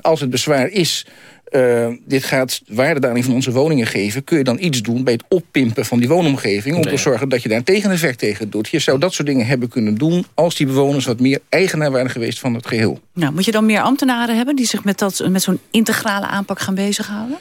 als het bezwaar is uh, dit gaat waardedaling van onze woningen geven... kun je dan iets doen bij het oppimpen van die woonomgeving... om te zorgen dat je daar een tegeneffect tegen doet. Je zou dat soort dingen hebben kunnen doen... als die bewoners wat meer eigenaar waren geweest van het geheel. Nou, moet je dan meer ambtenaren hebben... die zich met, dat, met zo'n integrale aanpak gaan bezighouden?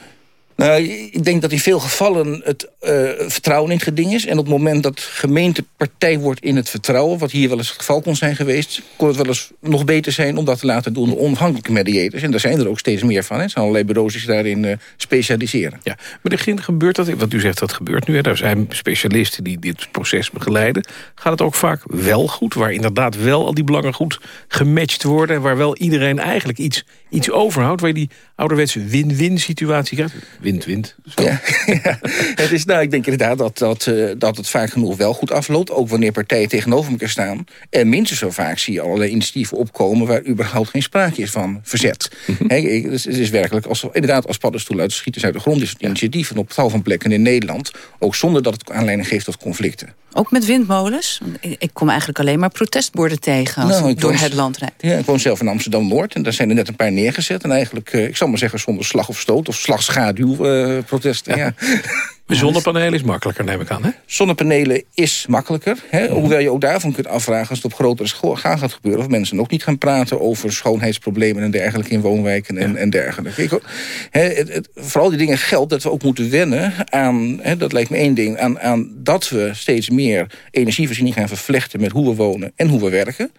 Nou, ik denk dat in veel gevallen het uh, vertrouwen in het geding is. En op het moment dat gemeente partij wordt in het vertrouwen... wat hier wel eens het geval kon zijn geweest... kon het wel eens nog beter zijn om dat te laten doen... door onafhankelijke mediators. En daar zijn er ook steeds meer van. Hè. Er zijn allerlei bureaus daarin uh, specialiseren. Ja, maar er gebeurt dat, wat u zegt dat gebeurt nu. Hè. Er zijn specialisten die dit proces begeleiden. Gaat het ook vaak wel goed? Waar inderdaad wel al die belangen goed gematcht worden... en waar wel iedereen eigenlijk iets, iets overhoudt... waar je die ouderwetse win-win situatie krijgt wind, wind. Ja, Het is, nou, ik denk inderdaad dat, dat, uh, dat het vaak genoeg wel goed afloopt. Ook wanneer partijen tegenover elkaar staan. En minstens zo vaak zie je allerlei initiatieven opkomen... waar überhaupt geen sprake is van verzet. Mm dus het is werkelijk, als, inderdaad als paddenstoelen uit de schieters uit de grond... is het initiatief en op tal van plekken in Nederland... ook zonder dat het aanleiding geeft tot conflicten. Ook met windmolens? Ik kom eigenlijk alleen maar protestborden tegen als nou, ik door het land rijd. Ja, ik woon zelf in Amsterdam-Noord en daar zijn er net een paar neergezet. En eigenlijk, eh, ik zal maar zeggen, zonder slag of stoot of slagschaduwprotesten. ja. Zonnepanelen is makkelijker, neem ik aan, hè? Zonnepanelen is makkelijker. Hè? Mhm. Hoewel je ook daarvan kunt afvragen... als het op grotere schaal gaat gebeuren... of mensen nog niet gaan praten over schoonheidsproblemen... en dergelijke in woonwijken en, en dergelijke. Ik, hè, het, het, vooral die dingen geldt dat we ook moeten wennen aan... Hè, dat lijkt me één ding... Aan, aan dat we steeds meer energievoorziening gaan vervlechten... met hoe we wonen en hoe we werken.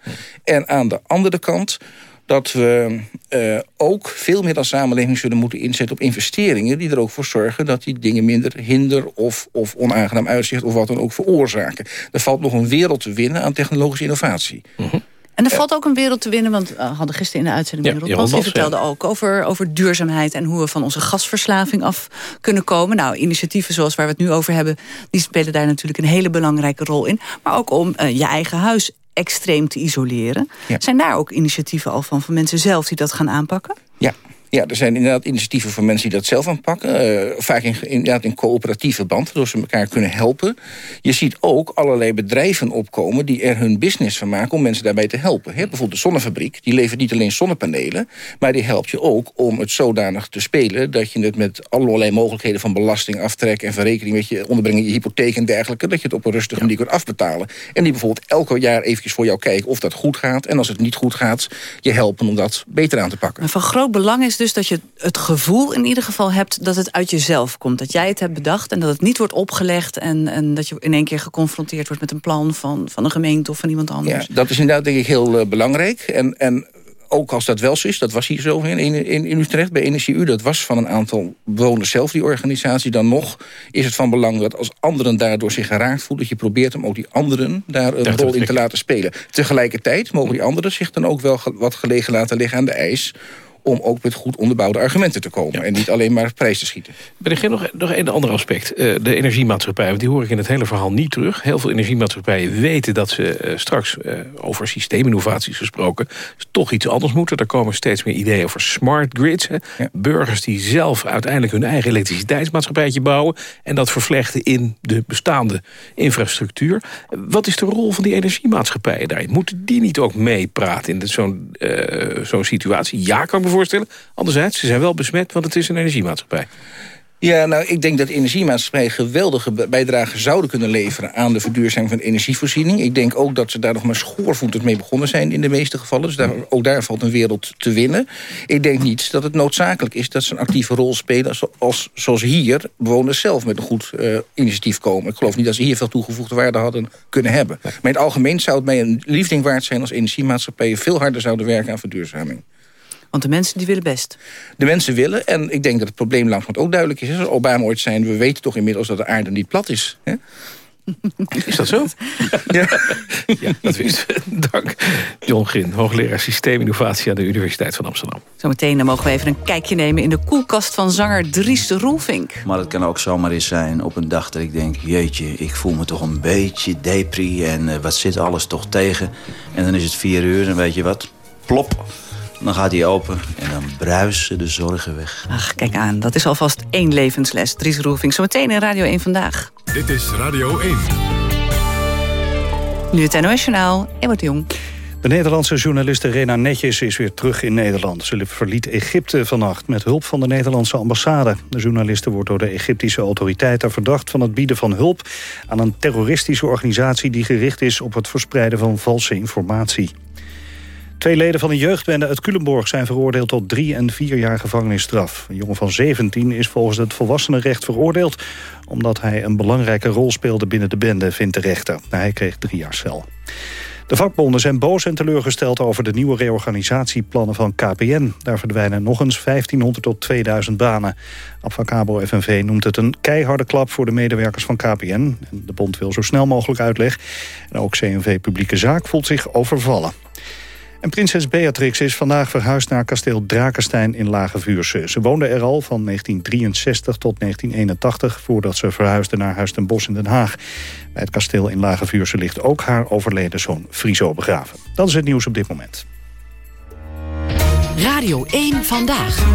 En aan de andere kant dat we uh, ook veel meer als samenleving zullen moeten inzetten op investeringen... die er ook voor zorgen dat die dingen minder hinder of, of onaangenaam uitzicht... of wat dan ook veroorzaken. Er valt nog een wereld te winnen aan technologische innovatie. Mhm. En er valt ook een wereld te winnen, want we hadden gisteren in de uitzending... Ja, Rob vertelde ook over, over duurzaamheid... en hoe we van onze gasverslaving af kunnen komen. Nou, initiatieven zoals waar we het nu over hebben... die spelen daar natuurlijk een hele belangrijke rol in. Maar ook om uh, je eigen huis extreem te isoleren. Zijn daar ook initiatieven al van, van mensen zelf die dat gaan aanpakken? Ja, ja, er zijn inderdaad initiatieven van mensen die dat zelf aanpakken. Uh, vaak in, inderdaad in coöperatieve band, waardoor ze elkaar kunnen helpen. Je ziet ook allerlei bedrijven opkomen die er hun business van maken... om mensen daarbij te helpen. He, bijvoorbeeld de zonnefabriek, die levert niet alleen zonnepanelen... maar die helpt je ook om het zodanig te spelen... dat je het met allerlei mogelijkheden van belasting aftrekken... en verrekening met je onderbrengen, je hypotheek en dergelijke... dat je het op een rustige manier kunt afbetalen. En die bijvoorbeeld elke jaar eventjes voor jou kijken of dat goed gaat. En als het niet goed gaat, je helpen om dat beter aan te pakken. van groot belang is dus dat je het gevoel in ieder geval hebt... dat het uit jezelf komt. Dat jij het hebt bedacht en dat het niet wordt opgelegd... en, en dat je in één keer geconfronteerd wordt met een plan van, van een gemeente of van iemand anders. Ja, dat is inderdaad denk ik heel uh, belangrijk. En, en ook als dat wel zo is, dat was hier zo in, in, in Utrecht bij Energie U... dat was van een aantal bewoners zelf, die organisatie. Dan nog is het van belang dat als anderen daardoor zich geraakt voelen... dat je probeert om ook die anderen daar een rol in te laten spelen. Tegelijkertijd mogen die anderen zich dan ook wel wat gelegen laten liggen aan de ijs om ook met goed onderbouwde argumenten te komen. En niet alleen maar prijs te schieten. Ben ik nog, nog een ander aspect. Uh, de energiemaatschappij, want die hoor ik in het hele verhaal niet terug. Heel veel energiemaatschappijen weten dat ze uh, straks... Uh, over systeeminnovaties gesproken... toch iets anders moeten. Er komen steeds meer ideeën over smart grids. Hè. Ja. Burgers die zelf uiteindelijk hun eigen elektriciteitsmaatschappijtje bouwen... en dat vervlechten in de bestaande infrastructuur. Wat is de rol van die energiemaatschappijen daarin? Moeten die niet ook meepraten in zo'n zo'n situatie? Ja, kan voorstellen. Anderzijds, ze zijn wel besmet, want het is een energiemaatschappij. Ja, nou, ik denk dat energiemaatschappijen geweldige bijdrage zouden kunnen leveren aan de verduurzaming van de energievoorziening. Ik denk ook dat ze daar nog maar schoorvoetend mee begonnen zijn in de meeste gevallen. Dus daar, ook daar valt een wereld te winnen. Ik denk niet dat het noodzakelijk is dat ze een actieve rol spelen zoals, zoals hier bewoners zelf met een goed uh, initiatief komen. Ik geloof niet dat ze hier veel toegevoegde waarde hadden kunnen hebben. Maar in het algemeen zou het mij een liefding waard zijn als energiemaatschappijen veel harder zouden werken aan verduurzaming. Want de mensen die willen best. De mensen willen. En ik denk dat het probleem langzamerhand ook duidelijk is. Als Obama ooit zijn, we weten toch inmiddels dat de aarde niet plat is. Hè? Is dat zo? ja. ja, dat wist Dank. John Grin, hoogleraar systeeminnovatie aan de Universiteit van Amsterdam. Zometeen mogen we even een kijkje nemen in de koelkast van zanger Dries de Roelvink. Maar het kan ook zomaar eens zijn op een dag dat ik denk... jeetje, ik voel me toch een beetje depri en uh, wat zit alles toch tegen. En dan is het vier uur en weet je wat, plop dan gaat hij open en dan bruisen de zorgen weg. Ach, kijk aan. Dat is alvast één levensles. Dries Roefing, zometeen in Radio 1 Vandaag. Dit is Radio 1. Nu het NOS Journaal, Ewart Jong. De Nederlandse journaliste Rena Netjes is weer terug in Nederland. Ze verliet Egypte vannacht met hulp van de Nederlandse ambassade. De journaliste wordt door de Egyptische autoriteiten verdacht... van het bieden van hulp aan een terroristische organisatie... die gericht is op het verspreiden van valse informatie. Twee leden van een jeugdbende uit Culemborg zijn veroordeeld tot drie en vier jaar gevangenisstraf. Een jongen van 17 is volgens het volwassenenrecht veroordeeld... omdat hij een belangrijke rol speelde binnen de bende, vindt de rechter. Hij kreeg drie jaar cel. De vakbonden zijn boos en teleurgesteld over de nieuwe reorganisatieplannen van KPN. Daar verdwijnen nog eens 1500 tot 2000 banen. Advocabo FNV noemt het een keiharde klap voor de medewerkers van KPN. De bond wil zo snel mogelijk uitleg. En ook CNV Publieke Zaak voelt zich overvallen. En prinses Beatrix is vandaag verhuisd naar kasteel Drakenstein in Lage Vuurse. Ze woonde er al van 1963 tot 1981... voordat ze verhuisde naar Huis ten Bosch in Den Haag. Bij het kasteel in Lage Vuurse ligt ook haar overleden zoon Friso begraven. Dat is het nieuws op dit moment. Radio 1 Vandaag.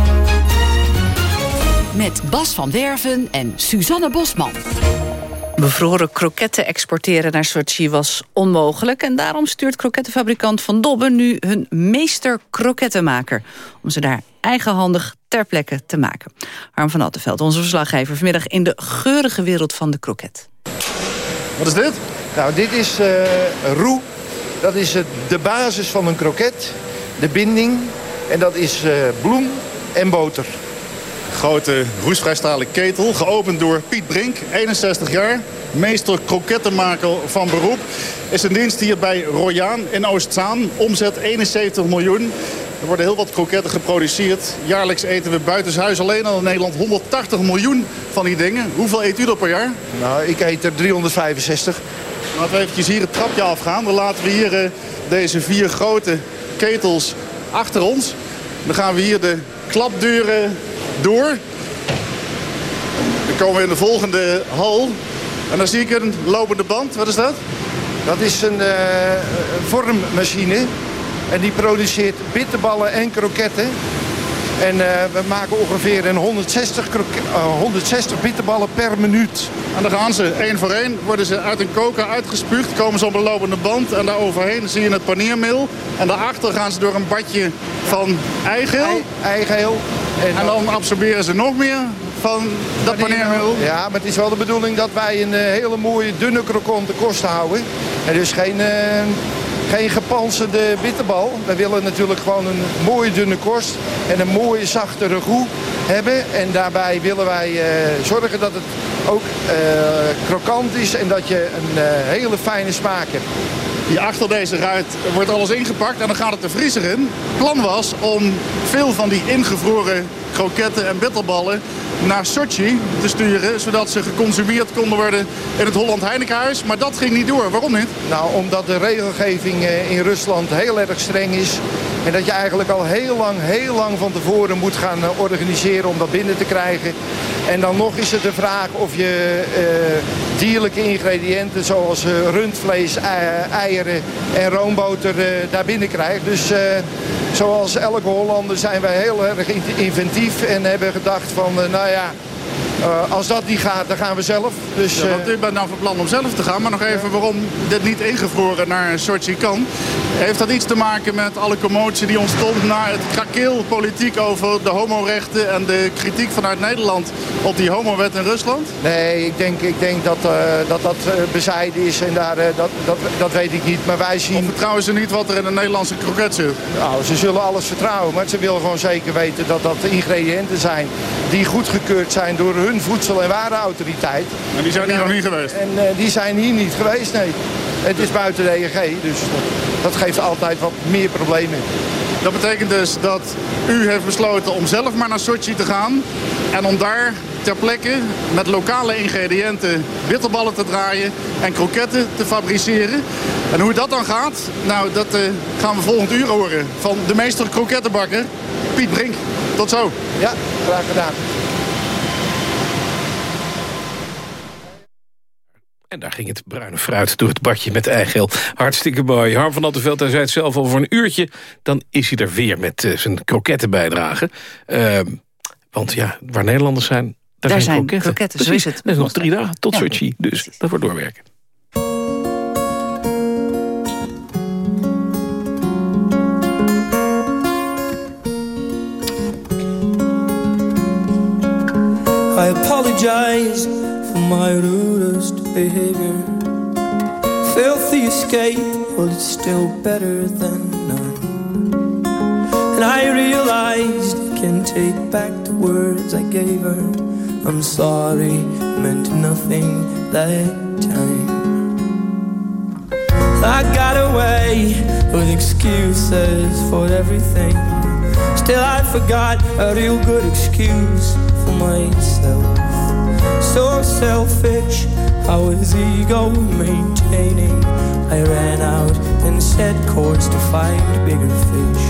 Met Bas van Werven en Suzanne Bosman. Bevroren kroketten exporteren naar Sochi was onmogelijk... en daarom stuurt krokettenfabrikant Van Dobben nu hun meester krokettenmaker... om ze daar eigenhandig ter plekke te maken. Harm van Attenveld, onze verslaggever, vanmiddag in de geurige wereld van de kroket. Wat is dit? Nou, dit is uh, roe. Dat is uh, de basis van een kroket. De binding. En dat is uh, bloem en boter grote roestvrijstalen ketel. Geopend door Piet Brink, 61 jaar. Meester krokettenmaker van beroep. Is een dienst hier bij Royaan in Oostzaan. Omzet 71 miljoen. Er worden heel wat kroketten geproduceerd. Jaarlijks eten we buitenshuis alleen al in Nederland 180 miljoen van die dingen. Hoeveel eet u er per jaar? Nou, ik eet er 365. Laten we eventjes hier het trapje afgaan. Dan laten we hier uh, deze vier grote ketels achter ons. Dan gaan we hier de klapdeuren door. Dan komen we in de volgende hal. En dan zie ik een lopende band. Wat is dat? Dat is een uh, vormmachine. En die produceert bitterballen en kroketten. En uh, we maken ongeveer een 160, uh, 160 bitterballen per minuut. En dan gaan ze één voor één, worden ze uit een koker uitgespuugd, komen ze op een lopende band. En daar overheen zie je het paneermeel. En daarachter gaan ze door een badje van eigeel. eigeel. En, en dan absorberen ze nog meer van dat paneermeel. Ja, maar het is wel de bedoeling dat wij een uh, hele mooie dunne krokante kost houden. En dus geen geen gepanzerde bitterbal. We willen natuurlijk gewoon een mooie dunne korst en een mooie zachte ragout hebben. En daarbij willen wij uh, zorgen dat het ook uh, krokant is en dat je een uh, hele fijne smaak hebt. Hier achter deze ruit wordt alles ingepakt en dan gaat het de vriezer in. Het plan was om veel van die ingevroren kroketten en bitterballen naar Sochi te sturen... zodat ze geconsumeerd konden worden in het Holland Heinekenhuis. Maar dat ging niet door. Waarom niet? Nou, omdat de regelgeving in Rusland heel erg streng is. En dat je eigenlijk al heel lang, heel lang van tevoren moet gaan organiseren om dat binnen te krijgen. En dan nog is het de vraag of je uh, dierlijke ingrediënten zoals uh, rundvlees, eieren en roomboter uh, daar binnen krijgt. Dus zoals elke Hollander zijn wij heel erg inventief en hebben gedacht van nou ja, Eh, als dat niet gaat, dan gaan we zelf. Dus, ja, want u bent nou van plan om zelf te gaan. Maar nog even waarom dit niet ingevroren naar Sochi kan. Heeft dat iets te maken met alle commotie die ontstond... na het krakeelpolitiek over de homorechten... en de kritiek vanuit Nederland op die homowet in Rusland? Nee, ik denk, ik denk dat, uh, dat dat bezijden is en daar, dat, dat, dat weet ik niet. Maar wij zien... Of vertrouwen ze niet wat er in een Nederlandse kroket zit? Nou, ze zullen alles vertrouwen. Maar ze willen gewoon zeker weten dat dat ingrediënten zijn... die goedgekeurd zijn door hun voedsel- en warenautoriteit. En die zijn hier nog niet geweest? En uh, die zijn hier niet geweest, nee. Het is buiten de EEG, dus dat, geeft altijd wat meer problemen. Dat betekent dus dat u heeft besloten om zelf maar naar Sochi te gaan... en om daar ter plekke met lokale ingrediënten bitterballen te draaien... en kroketten te fabriceren. En hoe dat dan gaat, nou, dat uh, gaan we volgend uur horen... van de meester krokettenbakker, Piet Brink. Tot zo. Ja, graag gedaan. En daar ging het bruine fruit door het badje met eigeel. Hartstikke mooi. Harm van Attenveld, hij zei het zelf al voor een uurtje... dan is hij er weer met uh, zijn krokettenbijdrage. Uh, want ja, waar Nederlanders zijn, daar, daar zijn, zijn kroketten. zo is het. Er is nog drie dagen tot ja, Sochi, dus precies. dat wordt doorwerken. I apologize for my rudest behavior. Filthy escape, well, it's still better than none. And I realized I can take back the words I gave her. I'm sorry, meant nothing that time. I got away with excuses for everything. Still, I forgot a real good excuse for myself. So selfish, How is ego maintaining. I ran out and set course to find bigger fish.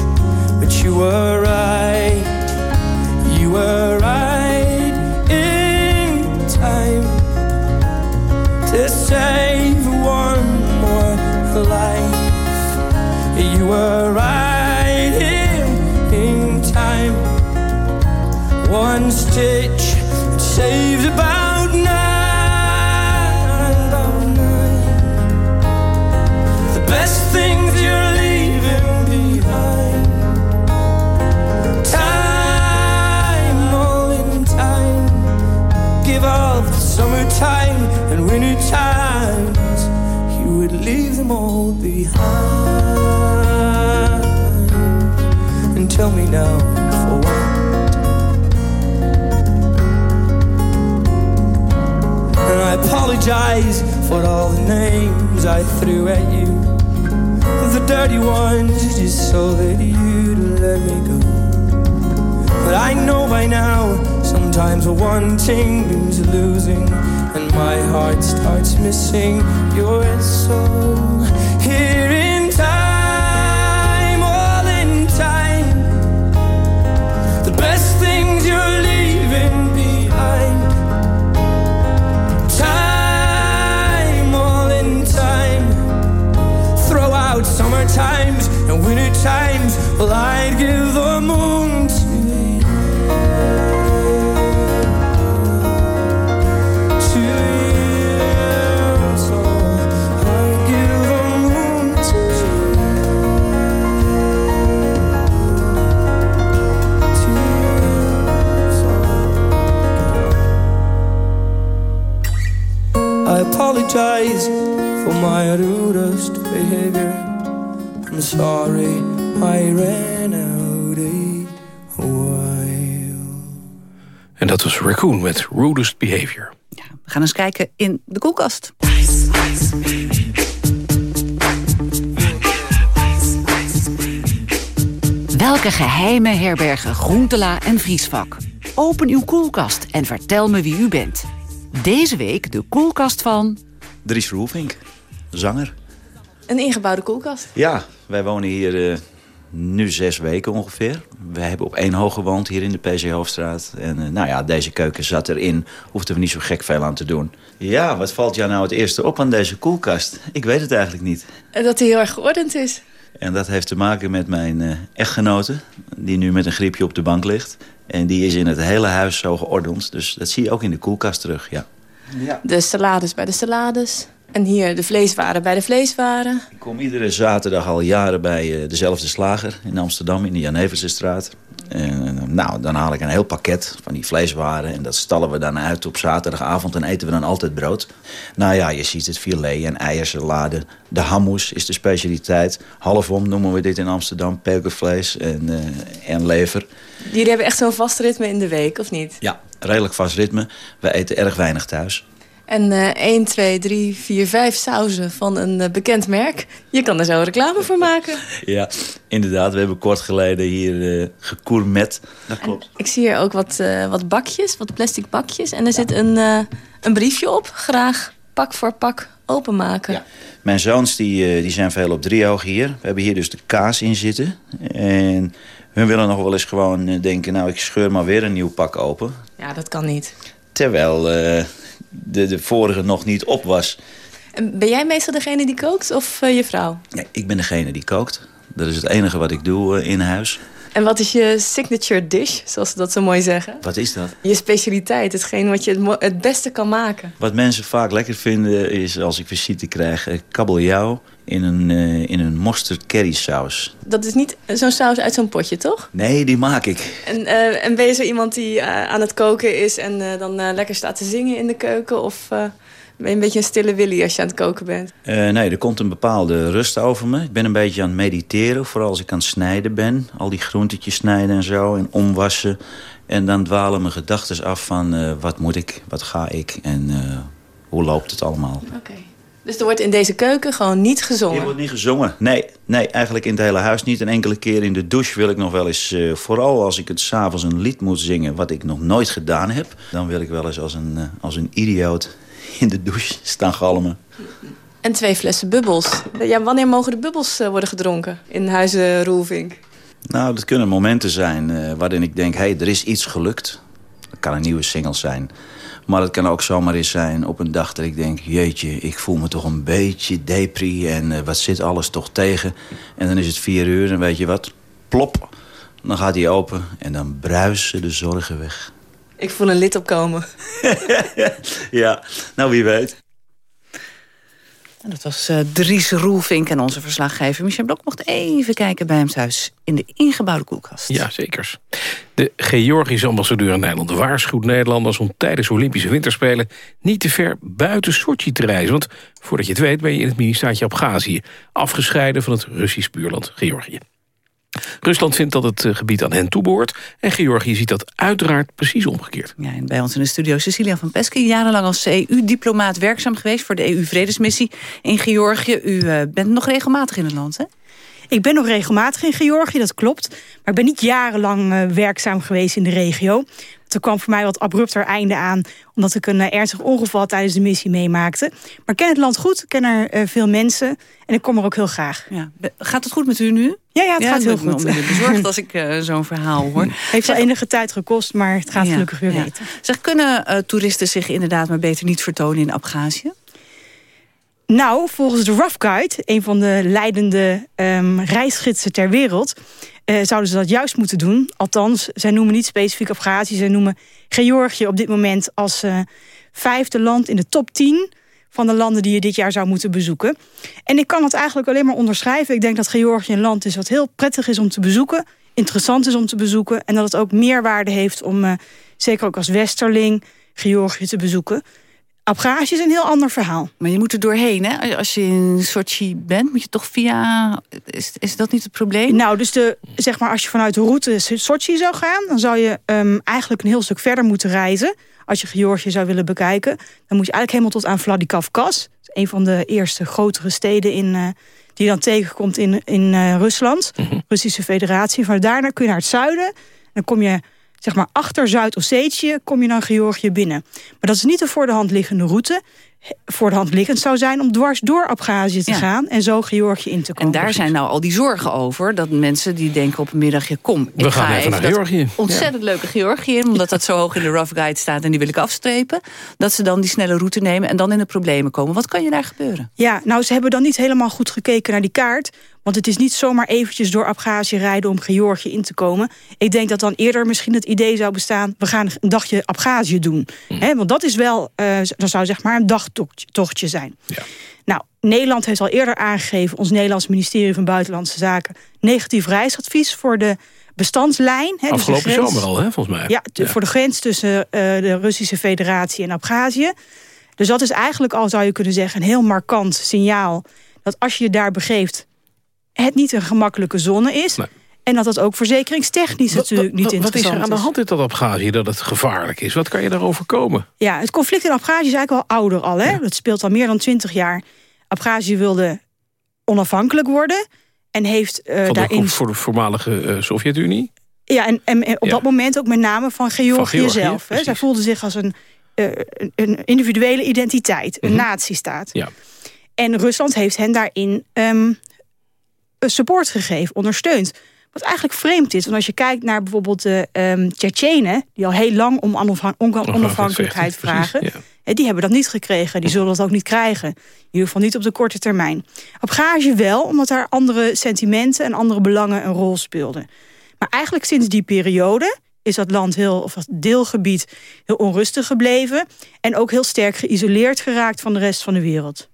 But you were right, you were right in time to save one more life. You were right in, in time. One stitch nine, about for what. And I apologize for all the names I threw at you. The dirty ones, just so that you'd let me go. But I know by now, sometimes wanting means losing. And my heart starts missing your soul. I'd give the moon to you. To you. So I'd give the moon to you. To you. I apologize for my rudest behavior. I'm sorry I ran out a while. En dat was Raccoon met Rudest Behavior. We gaan eens kijken in de koelkast. Welke geheimen herbergen Groentela en Vriesvak? Open uw koelkast en vertel me wie u bent. Deze week de koelkast van... Dries Roelvink, zanger. Een ingebouwde koelkast. Ja, wij wonen hier uh, nu zes weken ongeveer. Wij hebben op één hoog gewoond hier in de PC Hoofdstraat. En uh, nou ja, deze keuken zat erin. Hoefden we niet zo gek veel aan te doen. Ja, wat valt jou nou het eerste op aan deze koelkast? Ik weet het eigenlijk niet. Dat hij heel erg geordend is. En dat heeft te maken met mijn uh, echtgenote... die nu met een griepje op de bank ligt. En die is in het hele huis zo geordend. Dus dat zie je ook in de koelkast terug, ja. ja. De salades bij de salades. En hier de vleeswaren bij de vleeswaren. Ik kom iedere zaterdag al jaren bij uh, dezelfde slager in Amsterdam, in de Jan Eversenstraat. En, nou, dan haal ik een heel pakket van die vleeswaren. En dat stallen we dan uit op zaterdagavond. En eten we dan altijd brood. Nou ja, je ziet het filet en eiersalade. De hammoes is de specialiteit. Halfom noemen we dit in Amsterdam. Pekelvlees en, uh, en lever. Jullie hebben echt zo'n vast ritme in de week, of niet? Ja, redelijk vast ritme. We eten erg weinig thuis. En uh, 1, 2, 3, 4, 5 sauzen van een uh, bekend merk. Je kan er zo reclame voor maken. Ja, inderdaad. We hebben kort geleden hier uh, gekourmet. Dat klopt. En ik zie hier ook wat, uh, wat bakjes, wat plastic bakjes. En er ja. zit een, uh, een briefje op. Graag pak voor pak openmaken. Ja. Mijn zoons die, die zijn veel op driehoog hier. We hebben hier dus de kaas in zitten. En hun willen nog wel eens gewoon denken... nou, ik scheur maar weer een nieuw pak open. Ja, dat kan niet. Terwijl de, de vorige nog niet op was. En ben jij meestal degene die kookt of uh, je vrouw? Ja, ik ben degene die kookt. Dat is het enige wat ik doe uh, in huis. En wat is je signature dish, zoals ze dat zo mooi zeggen? Wat is dat? Je specialiteit, hetgeen wat je het, het beste kan maken. Wat mensen vaak lekker vinden is, als ik visite krijg... Uh, kabeljauw in een, uh, in een mosterd curry saus. Dat is niet zo'n saus uit zo'n potje, toch? Nee, die maak ik. En, uh, en ben je zo iemand die uh, aan het koken is en dan lekker staat te zingen in de keuken? Of ben je een beetje een stille willy als je aan het koken bent? nee, er komt een bepaalde rust over me. Ik ben een beetje aan het mediteren, vooral als ik aan het snijden ben. Al die groentetjes snijden en zo en omwassen. En dan dwalen mijn gedachten af van wat moet ik, wat ga ik en hoe loopt het allemaal. Oké. Okay. Dus er wordt in deze keuken gewoon niet gezongen? Er wordt niet gezongen. Nee, nee, eigenlijk in het hele huis niet. Een enkele keer in de douche wil ik nog wel eens... Uh, vooral als ik het s'avonds een lied moet zingen... wat ik nog nooit gedaan heb... dan wil ik wel eens als een, uh, als een idioot in de douche staan galmen. En twee flessen bubbels. Ja, wanneer mogen de bubbels uh, worden gedronken in huizen Roelvink? Nou, dat kunnen momenten zijn waarin ik denk... hé, hey, er is iets gelukt. Het kan een nieuwe single zijn... Maar het kan ook zomaar eens zijn op een dag dat ik denk... jeetje, ik voel me toch een beetje depri en uh, wat zit alles toch tegen. En dan is het vier uur en weet je wat? Plop, dan gaat hij open en dan bruisen de zorgen weg. Ik voel een lid opkomen. ja, nou wie weet. Dat was uh, Dries Roelvink en onze verslaggever Michel Blok mocht even kijken bij hem thuis in de ingebouwde koelkast. Ja, zeker. De Georgische ambassadeur in Nederland waarschuwt Nederlanders om tijdens Olympische Winterspelen niet te ver buiten Sochi te reizen. Want voordat je het weet ben je in het mini-staatje Abhazie, afgescheiden van het Russisch buurland Georgië. Rusland vindt dat het eh, gebied aan hen toebehoort. En Georgië ziet dat uiteraard precies omgekeerd. Ja, en bij ons in de studio Cecilia van Peske. Jarenlang als EU-diplomaat werkzaam geweest... voor de EU-vredesmissie in Georgië. U uh, bent nog regelmatig in het land, hè? Ik ben nog regelmatig in Georgië, dat klopt. Maar ik ben niet jarenlang uh, werkzaam geweest in de regio. Er kwam voor mij wat abrupter einde aan... omdat ik een uh, ernstig ongeval tijdens de missie meemaakte. Maar ik ken het land goed, ik ken er uh, veel mensen... en ik kom er ook heel graag. Ja. Gaat het goed met u nu? Ja, ja het ja, gaat heel goed. Ik ben bezorgd als ik uh, zo'n verhaal hoor. Heeft wel enige tijd gekost, maar het gaat ja, gelukkig weer beter. Zeg, kunnen toeristen zich inderdaad maar beter niet vertonen in Abhazie? Nou, volgens de Rough Guide, een van de leidende um, reisgidsen ter wereld... Uh, zouden ze dat juist moeten doen. Althans, zij noemen niet specifiek Abhazie. Zij noemen Georgië op dit moment als uh, vijfde land in de top 10... van de landen die je dit jaar zou moeten bezoeken. En ik kan het eigenlijk alleen maar onderschrijven. Ik denk dat Georgië een land is wat heel prettig is om te bezoeken. Interessant is om te bezoeken. En dat het ook meerwaarde heeft om, uh, zeker ook als westerling... Georgië te bezoeken. Abhazie is een heel ander verhaal. Maar je moet er doorheen, hè? Als je in Sochi bent, moet je toch via... Is, is dat niet het probleem? Nou, dus de, zeg maar, als je vanuit de route Sochi zou gaan... dan zou je um, eigenlijk een heel stuk verder moeten reizen. Als je Georgië zou willen bekijken. Dan moet je eigenlijk helemaal tot aan Vladikavkaz. Een van de eerste grotere steden in, uh, die je dan tegenkomt in, in uh, Rusland. Mm -hmm. Russische federatie. Van daarna kun je naar het zuiden. Dan kom je zeg maar achter Zuid-Ossetië kom je dan Georgië binnen. Maar dat is niet de voor de hand liggende route. Voor de hand liggend zou zijn om dwars door Abhazie te ja. gaan... en zo Georgië in te komen. En daar zijn nou al die zorgen over. Dat mensen die denken op een middagje... kom, We ik gaan ga even naar Georgië. Ontzettend ja. leuke Georgië, omdat dat zo hoog in de rough guide staat... en die wil ik afstrepen. Dat ze dan die snelle route nemen en dan in de problemen komen. Wat kan je daar gebeuren? Ja, nou, ze hebben dan niet helemaal goed gekeken naar die kaart... Want het is niet zomaar eventjes door Abhazie rijden om Georgië in te komen. Ik denk dat dan eerder misschien het idee zou bestaan... we gaan een dagje Abhazie doen. Hè, want dat is wel, uh, dat zou zeg maar een dagtochtje zijn. Ja. Nou, Nederland heeft al eerder aangegeven... ons Nederlands ministerie van Buitenlandse Zaken... negatief reisadvies voor de bestandslijn. Hè, Afgelopen dus grens, zomer al, hè, volgens mij. Ja, ja. voor de grens tussen uh, de Russische federatie en Abhazie. Dus dat is eigenlijk al, zou je kunnen zeggen... een heel markant signaal dat als je je daar begeeft... het niet een gemakkelijke zone is... En dat dat ook verzekeringstechnisch natuurlijk niet interessant is. Wat is er aan de hand in dat Abhazie dat het gevaarlijk is? Wat kan je daarover komen? Ja, het conflict in Abhazie is eigenlijk wel ouder al. Hè? Dat speelt al meer dan twintig jaar. Abhazie wilde onafhankelijk worden. En heeft uh, daarin... Voor de voormalige uh, Sovjet-Unie? Ja, en, en, op dat moment ook met name van Georgië, zelf. Hè? Zij voelde zich als een, uh, een individuele identiteit. Een mm -hmm. nazistaat. Ja. En Rusland heeft hen daarin um, support gegeven, ondersteund. Wat eigenlijk vreemd is. Want als je kijkt naar bijvoorbeeld de um, Tsjetsjenen... die al heel lang om onafhankelijkheid vragen... Ja. die hebben dat niet gekregen. Die zullen dat ook niet krijgen. In ieder geval niet op de korte termijn. Gage wel, omdat daar andere sentimenten... en andere belangen een rol speelden. Maar eigenlijk sinds die periode is dat land heel, of dat deelgebied heel onrustig gebleven. En ook heel sterk geïsoleerd geraakt van de rest van de wereld.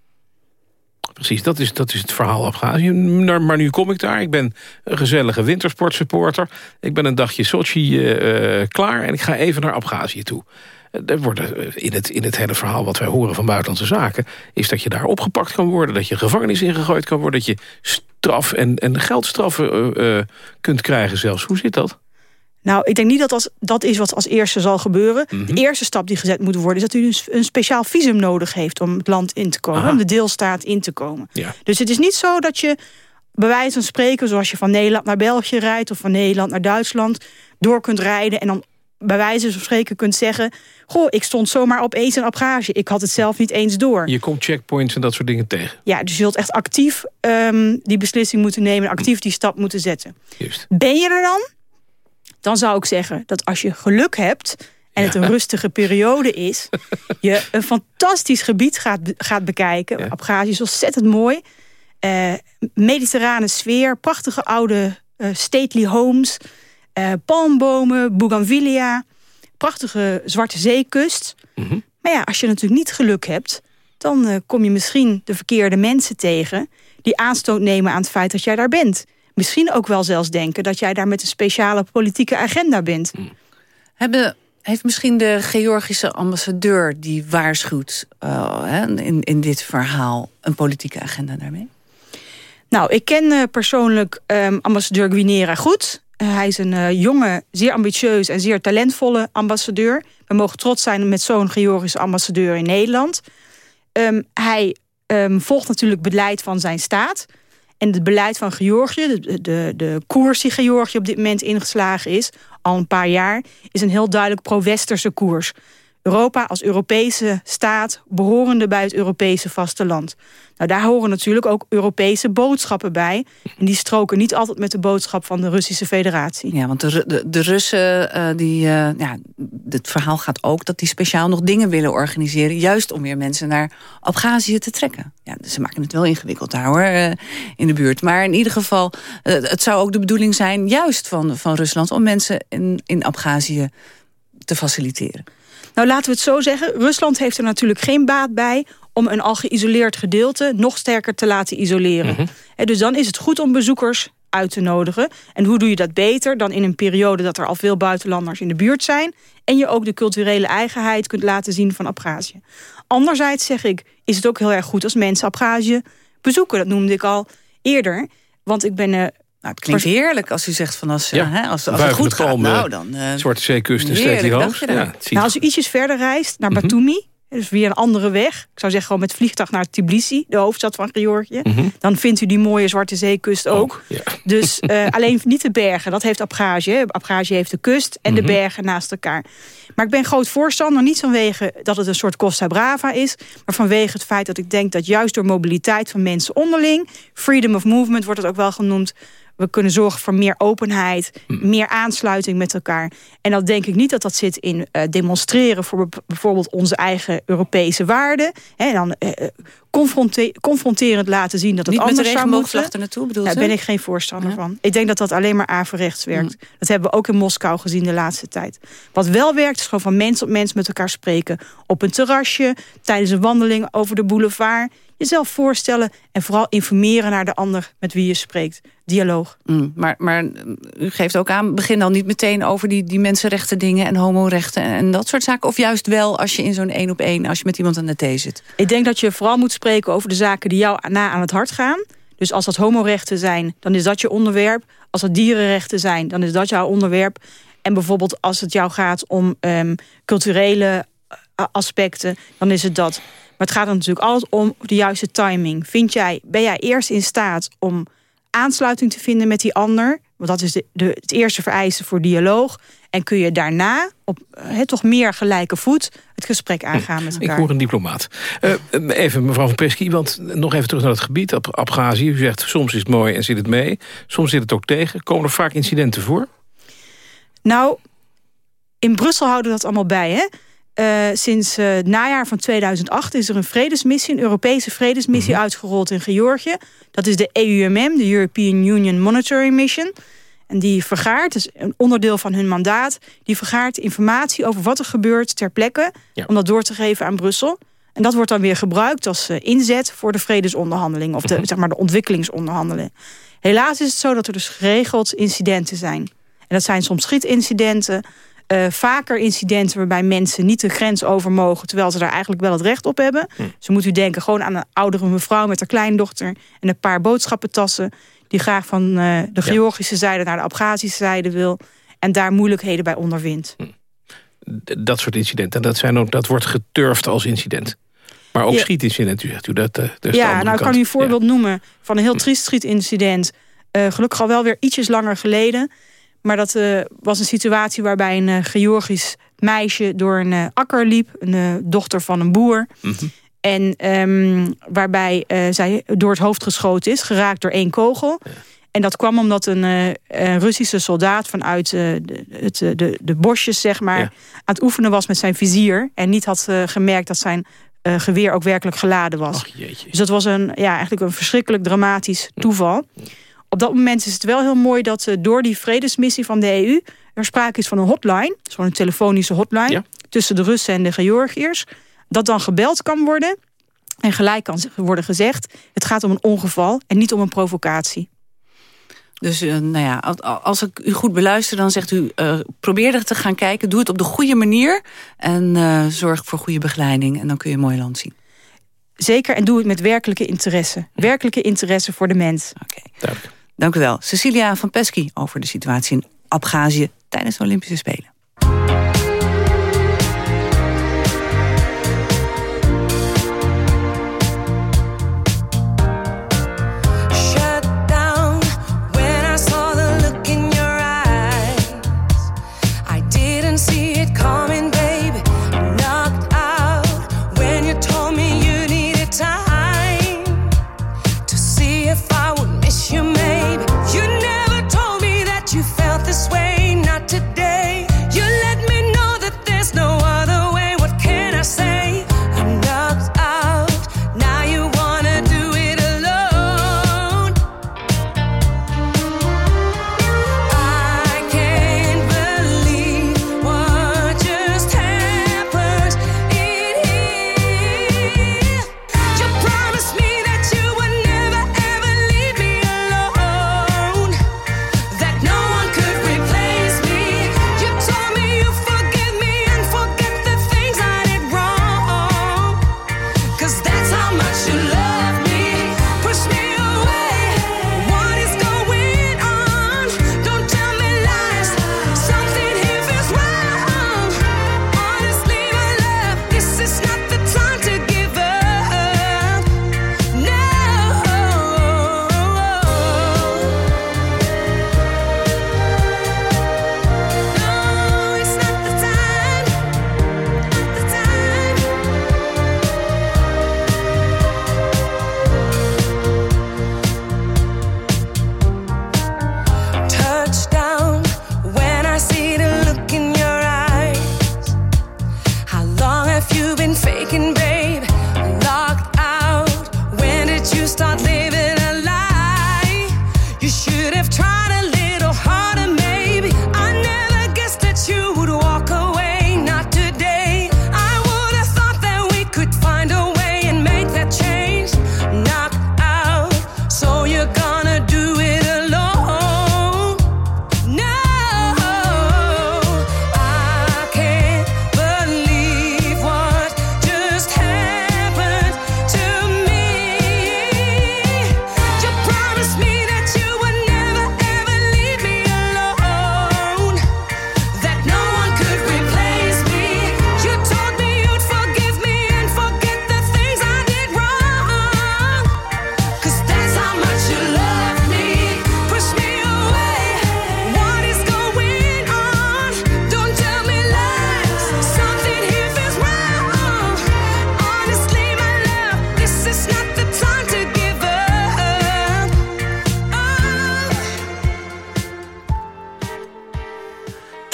Precies, dat is, dat is het verhaal Abhazie. Maar nu kom ik daar. Ik ben een gezellige wintersportsupporter. Ik ben een dagje Sochi uh, klaar en ik ga even naar Abhazie toe. Er worden in, het, in het hele verhaal wat wij horen van buitenlandse zaken... is dat je daar opgepakt kan worden, dat je gevangenis ingegooid kan worden... dat je straf en, en geldstraffen kunt krijgen zelfs. Hoe zit dat? Nou, ik denk niet dat als, dat is wat als eerste zal gebeuren. De mhm. eerste stap die gezet moet worden... is dat u dus een speciaal visum nodig heeft om het land in te komen. Om de deelstaat in te komen. Ja. Dus het is niet zo dat je bij wijze van spreken... zoals je van Nederland naar België rijdt... of van Nederland naar Duitsland door kunt rijden... en dan bij wijze van spreken kunt zeggen... goh, ik stond zomaar opeens in Abgage. Ik had het zelf niet eens door. Je komt checkpoints en dat soort dingen tegen. Ja, dus je zult echt actief um, die beslissing moeten nemen... actief die stap moeten zetten. Juist. Ben je er dan? Dan zou ik zeggen dat als je geluk hebt en het een rustige periode is... je een fantastisch gebied gaat, gaat bekijken. Ja. Abhazie is ontzettend mooi. Uh, mediterrane sfeer, prachtige oude uh, stately homes... Uh, palmbomen, bougainvillea, prachtige Zwarte Zeekust. Mm Maar ja, als je natuurlijk niet geluk hebt... dan kom je misschien de verkeerde mensen tegen... die aanstoot nemen aan het feit dat jij daar bent misschien ook wel zelfs denken... dat jij daar met een speciale politieke agenda bent. Hebben, heeft misschien de Georgische ambassadeur die waarschuwt uh, in, in dit verhaal... een politieke agenda daarmee? Nou, ik ken uh, persoonlijk um, ambassadeur Guinera goed. Uh, hij is een uh, jonge, zeer ambitieus en zeer talentvolle ambassadeur. We mogen trots zijn met zo'n Georgische ambassadeur in Nederland. Um, hij um, volgt natuurlijk beleid van zijn staat... En het beleid van Georgië, de, de, de koers die Georgië op dit moment ingeslagen is... al een paar jaar, is een heel duidelijk pro-westerse koers. Europa als Europese staat behorende bij het Europese vasteland. Nou, daar horen natuurlijk ook Europese boodschappen bij. En die stroken niet altijd met de boodschap van de Russische federatie. Ja, want de, de, de Russen, uh, die, uh, ja, het verhaal gaat ook dat die speciaal nog dingen willen organiseren. Juist om weer mensen naar Abhazie te trekken. Ja, ze maken het wel ingewikkeld daar hoor, uh, in de buurt. Maar in ieder geval, het zou ook de bedoeling zijn, juist van, van Rusland... om mensen in, in Abhazie te faciliteren. Nou, laten we het zo zeggen. Rusland heeft er natuurlijk geen baat bij om een al geïsoleerd gedeelte nog sterker te laten isoleren. Mhm. dus dan is het goed om bezoekers uit te nodigen. En hoe doe je dat beter dan in een periode dat er al veel buitenlanders in de buurt zijn... en je ook de culturele eigenheid kunt laten zien van Abhazie. Anderzijds zeg ik, is het ook heel erg goed als mensen Abhazie bezoeken. Dat noemde ik al eerder. Want ik ben uh, nou, het klinkt heerlijk als u zegt van als, ja, hè, als, als het goed gaat. Nou, dan, uh, Zwarte Zeekust en Stately Homes. Ja, nou, als u ietsjes verder reist naar mm Batumi... dus weer een andere weg. Ik zou zeggen gewoon met vliegtuig naar Tbilisi, de hoofdstad van Georgië. Mhm. Dan vindt u die mooie Zwarte Zeekust ook. ook ja. Dus uh, alleen niet de bergen, dat heeft Abhazie. Abhazie heeft de kust en de mhm. bergen naast elkaar. Maar ik ben groot voorstander, niet vanwege dat het een soort Costa Brava is... maar vanwege het feit dat ik denk dat juist door mobiliteit van mensen onderling... freedom of movement wordt het ook wel genoemd We kunnen zorgen voor meer openheid, meer aansluiting met elkaar. En dat denk ik niet dat dat zit in uh, demonstreren... voor bijvoorbeeld onze eigen Europese waarden. En dan uh, confronte confronterend laten zien dat het niet anders zou moeten. Niet naartoe, Daar ben ik geen voorstander ja. van. Ik denk dat dat alleen maar averechts werkt. Mm. Dat hebben we ook in Moskou gezien de laatste tijd. Wat wel werkt is gewoon van mens op mens met elkaar spreken. Op een terrasje, tijdens een wandeling over de boulevard jezelf voorstellen en vooral informeren naar de ander met wie je spreekt. Dialoog. Mm, maar, maar u geeft ook aan, begin dan niet meteen over die, die mensenrechten dingen en homorechten en dat soort zaken. Of juist wel als je in zo'n één op één, als je met iemand aan de thee zit. Ik denk dat je vooral moet spreken over de zaken die jou na aan het hart gaan. Dus als dat homorechten zijn, dan is dat je onderwerp. Als dat dierenrechten zijn, dan is dat jouw onderwerp. En bijvoorbeeld als het jou gaat om um, culturele aspecten, dan is het dat. Maar het gaat er natuurlijk altijd om de juiste timing. Vind jij, ben jij eerst in staat om aansluiting te vinden met die ander? Want dat is de, de, het eerste vereiste voor dialoog. En kun je daarna op he, toch meer gelijke voet het gesprek aangaan met elkaar. Ik hoor een diplomaat. Uh, even mevrouw van Peski, want nog even terug naar het gebied, Ab Abhazie. U zegt soms is het mooi en zit het mee. Soms zit het ook tegen. Komen er vaak incidenten voor? Nou, in Brussel houden we dat allemaal bij, hè? Uh, sinds uh, het najaar van 2008 is er een vredesmissie, een Europese vredesmissie mm -hmm. uitgerold in Georgië. Dat is de EUMM, de European Union Monitoring Mission. En die vergaart, dus een onderdeel van hun mandaat, die vergaart informatie over wat er gebeurt ter plekke, ja. om dat door te geven aan Brussel. En dat wordt dan weer gebruikt als uh, inzet voor de vredesonderhandeling, of de, mm -hmm. zeg maar de ontwikkelingsonderhandeling. Helaas is het zo dat er dus geregeld incidenten zijn. En dat zijn soms schietincidenten, uh, vaker incidenten waarbij mensen niet de grens over mogen... terwijl ze daar eigenlijk wel het recht op hebben. Hm. Zo moet u denken gewoon aan een oudere mevrouw met haar kleindochter... en een paar boodschappentassen... die graag van uh, de Georgische ja. zijde naar de Abkhazische zijde wil... en daar moeilijkheden bij ondervindt. Hm. Dat soort incidenten, dat, zijn ook, dat wordt geturfd als incident. Maar ook ja. schietincident, u zegt u dat. Uh, ja, nou ik kan u een voorbeeld ja. noemen van een heel triest schietincident. Uh, gelukkig al wel weer ietsjes langer geleden... Maar dat uh, was een situatie waarbij een uh, Georgisch meisje door een uh, akker liep. Een dochter van een boer. Mm -hmm. En um, waarbij zij door het hoofd geschoten is. Geraakt door één kogel. Ja. En dat kwam omdat een, een Russische soldaat vanuit de, het, de, de bosjes zeg maar, ja. aan het oefenen was met zijn vizier. En niet had gemerkt dat zijn geweer ook werkelijk geladen was. Ach, dus dat was een, ja, eigenlijk een verschrikkelijk dramatisch toeval. Ja op dat moment is het wel heel mooi dat uh, door die vredesmissie van de EU... er sprake is van een hotline, zo'n telefonische hotline... Ja. tussen de Russen en de Georgiërs. Dat dan gebeld kan worden en gelijk kan worden gezegd... het gaat om een ongeval en niet om een provocatie. Dus uh, nou ja, als ik u goed beluister, dan zegt u... Uh, probeer er te gaan kijken, doe het op de goede manier... en uh, zorg voor goede begeleiding en dan kun je een mooi land zien. Zeker, en doe het met werkelijke interesse. Werkelijke interesse voor de mens. Oké, okay. Dank u wel. Cecilia van Pesky over de situatie in Abhazie tijdens de Olympische Spelen.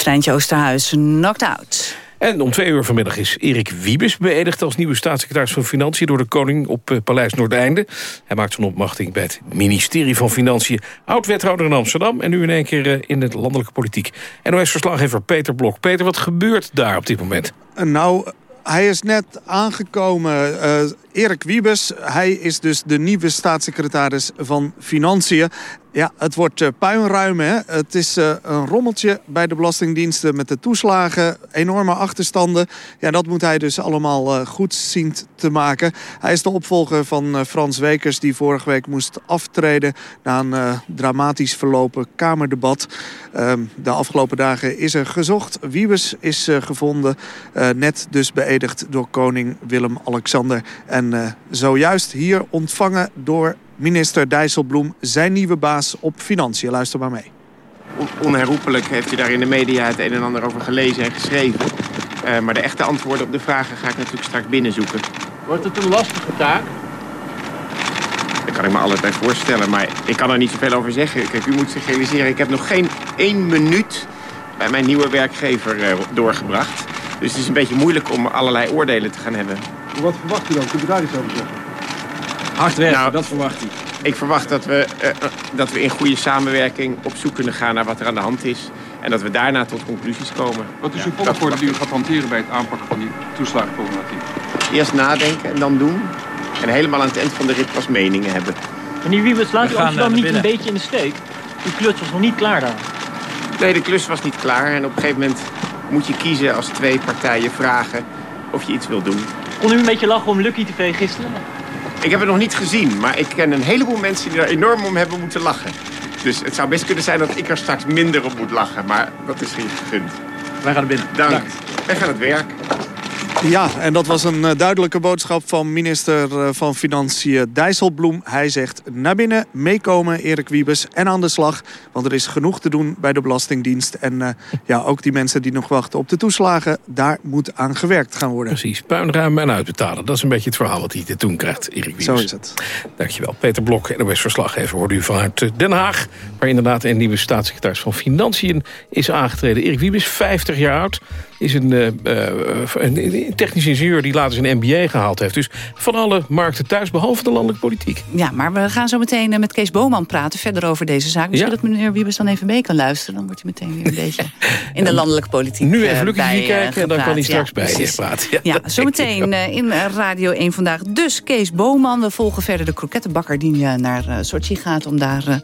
Oosterhuis, knocked out. En om twee uur vanmiddag is Erik Wiebes beëdigd... als nieuwe staatssecretaris van Financiën door de koning op eh, Paleis Noordeinde. Hij maakt zijn opmachting bij het ministerie van Financiën. Oud-wethouder in Amsterdam en nu in één keer eh, in de landelijke politiek. NOS-verslaggever Peter Blok. Peter, wat gebeurt daar op dit moment? Nou, hij is net aangekomen. eh, Erik Wiebes, hij is dus de nieuwe staatssecretaris van Financiën. Ja, het wordt eh, puinruim. Hè? Het is eh, een rommeltje bij de Belastingdiensten met de toeslagen. Enorme achterstanden. Ja, dat moet hij dus allemaal eh, goed zien te maken. Hij is de opvolger van Frans Wekers... die vorige week moest aftreden na een dramatisch verlopen Kamerdebat. Ehm, de afgelopen dagen is er gezocht. Wiebes is gevonden. net dus beëdigd door koning Willem-Alexander. En zojuist hier ontvangen door minister Dijsselbloem... zijn nieuwe baas op Financiën. Luister maar mee. Onherroepelijk heeft u daar in de media het een en ander over gelezen en geschreven. Eh, maar de echte antwoorden op de vragen ga ik natuurlijk straks binnenzoeken. Wordt het een lastige taak? Daar kan ik me alles bij voorstellen, maar ik kan er niet zoveel over zeggen. Kijk, u moet zich realiseren, ik heb nog geen één minuut bij mijn nieuwe werkgever eh, doorgebracht. Dus het is een beetje moeilijk om allerlei oordelen te gaan hebben. Wat verwacht u dan? Kunt u daar iets over zeggen? Hard werken, dat verwacht u. Ik verwacht dat we, eh, eh, dat we in goede samenwerking op zoek kunnen gaan naar wat er aan de hand is. En dat we daarna tot conclusies komen. Wat is Ja, uw dat volgorde die u gaat hanteren bij het aanpakken van die toeslagenproblematiek? ik. Eerst nadenken en dan doen. En helemaal aan het eind van de rit pas meningen hebben. Meneer Wiebes, laat u Amsterdam naar niet een beetje in de steek. Uw klus was nog niet klaar daar. Nee, de klus was niet klaar. En op een gegeven moment moet je kiezen als twee partijen vragen of je iets wil doen. Kon u een beetje lachen om Lucky TV gisteren? Ik heb het nog niet gezien, maar ik ken een heleboel mensen die er enorm om hebben moeten lachen. Dus het zou best kunnen zijn dat ik er straks minder op moet lachen. Maar dat is geen gegund. Wij gaan er binnen. Dank. Wij gaan het werk. Ja, en dat was een eh, duidelijke boodschap van minister eh, van Financiën Dijsselbloem. Hij zegt naar binnen, meekomen Erik Wiebes en aan de slag. Want er is genoeg te doen bij de Belastingdienst. En eh, ja, ook die mensen die nog wachten op de toeslagen, daar moet aan gewerkt gaan worden. Precies, puinruimen en uitbetalen. Dat is een beetje het verhaal wat hij te doen krijgt, Erik Wiebes. Zo is het. Dankjewel. Peter Blok, NOS-verslaggever, hoorde u vanuit Den Haag... waar inderdaad een nieuwe staatssecretaris van Financiën is aangetreden. Erik Wiebes, 50 jaar oud, is een, eh, eh, een technisch ingenieur... die later zijn MBA gehaald heeft. Dus van alle markten thuis, behalve de landelijke politiek. Ja, maar we gaan zo meteen eh, met Kees Boman praten verder over deze zaak. Misschien Ja. dat meneer Wiebes dan even mee kan luisteren. Dan wordt hij meteen weer een beetje in de landelijke politiek Nu even TV eh, kijken en dan kan hij straks Ja, bij je praten. Ja, Ja, zometeen in Radio 1 vandaag. Dus Kees Boman. We volgen verder de krokettenbakker die naar Sochi gaat... om daar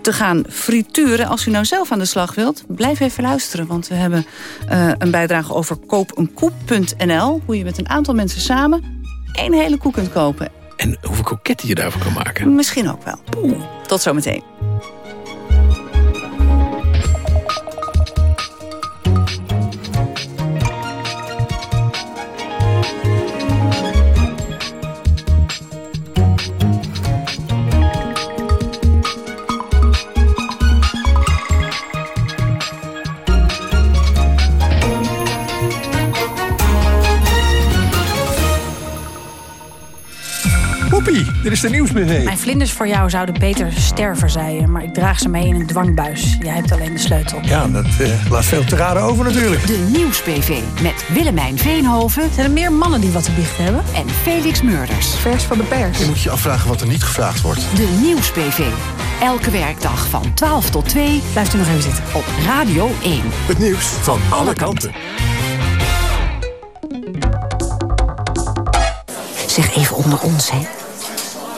te gaan frituren. Als u nou zelf aan de slag wilt, blijf even luisteren. Want we hebben eh, een bijdrage over koopeenkoek.nl. Hoe je met een aantal mensen samen één hele koek kunt kopen. En hoeveel koketten je daarvoor kan maken. Misschien ook wel. Tot zometeen. De Nieuwsbv. Mijn vlinders voor jou zouden beter sterven, zei je. Maar ik draag ze mee in een dwangbuis. Jij hebt alleen de sleutel. Ja, dat eh, laat veel te raden over natuurlijk. De Nieuws-PV met Willemijn Veenhoven. Zijn er meer mannen die wat te biechten hebben? En Felix Murders. Vers van de pers. Je moet je afvragen wat er niet gevraagd wordt. De Nieuws-PV. Elke werkdag van 12 tot 2. Blijft u nog even zitten. Op Radio 1. Het nieuws van alle kanten. Zeg even onder ons, hè.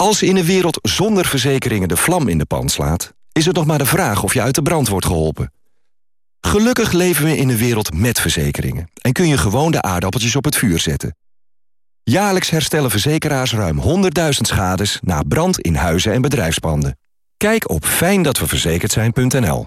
Als in een wereld zonder verzekeringen de vlam in de pan slaat... is het nog maar de vraag of je uit de brand wordt geholpen. Gelukkig leven we in een wereld met verzekeringen... en kun je gewoon de aardappeltjes op het vuur zetten. Jaarlijks herstellen verzekeraars ruim 100.000 schades... na brand in huizen en bedrijfspanden. Kijk op fijndatweverzekerd zijn.nl.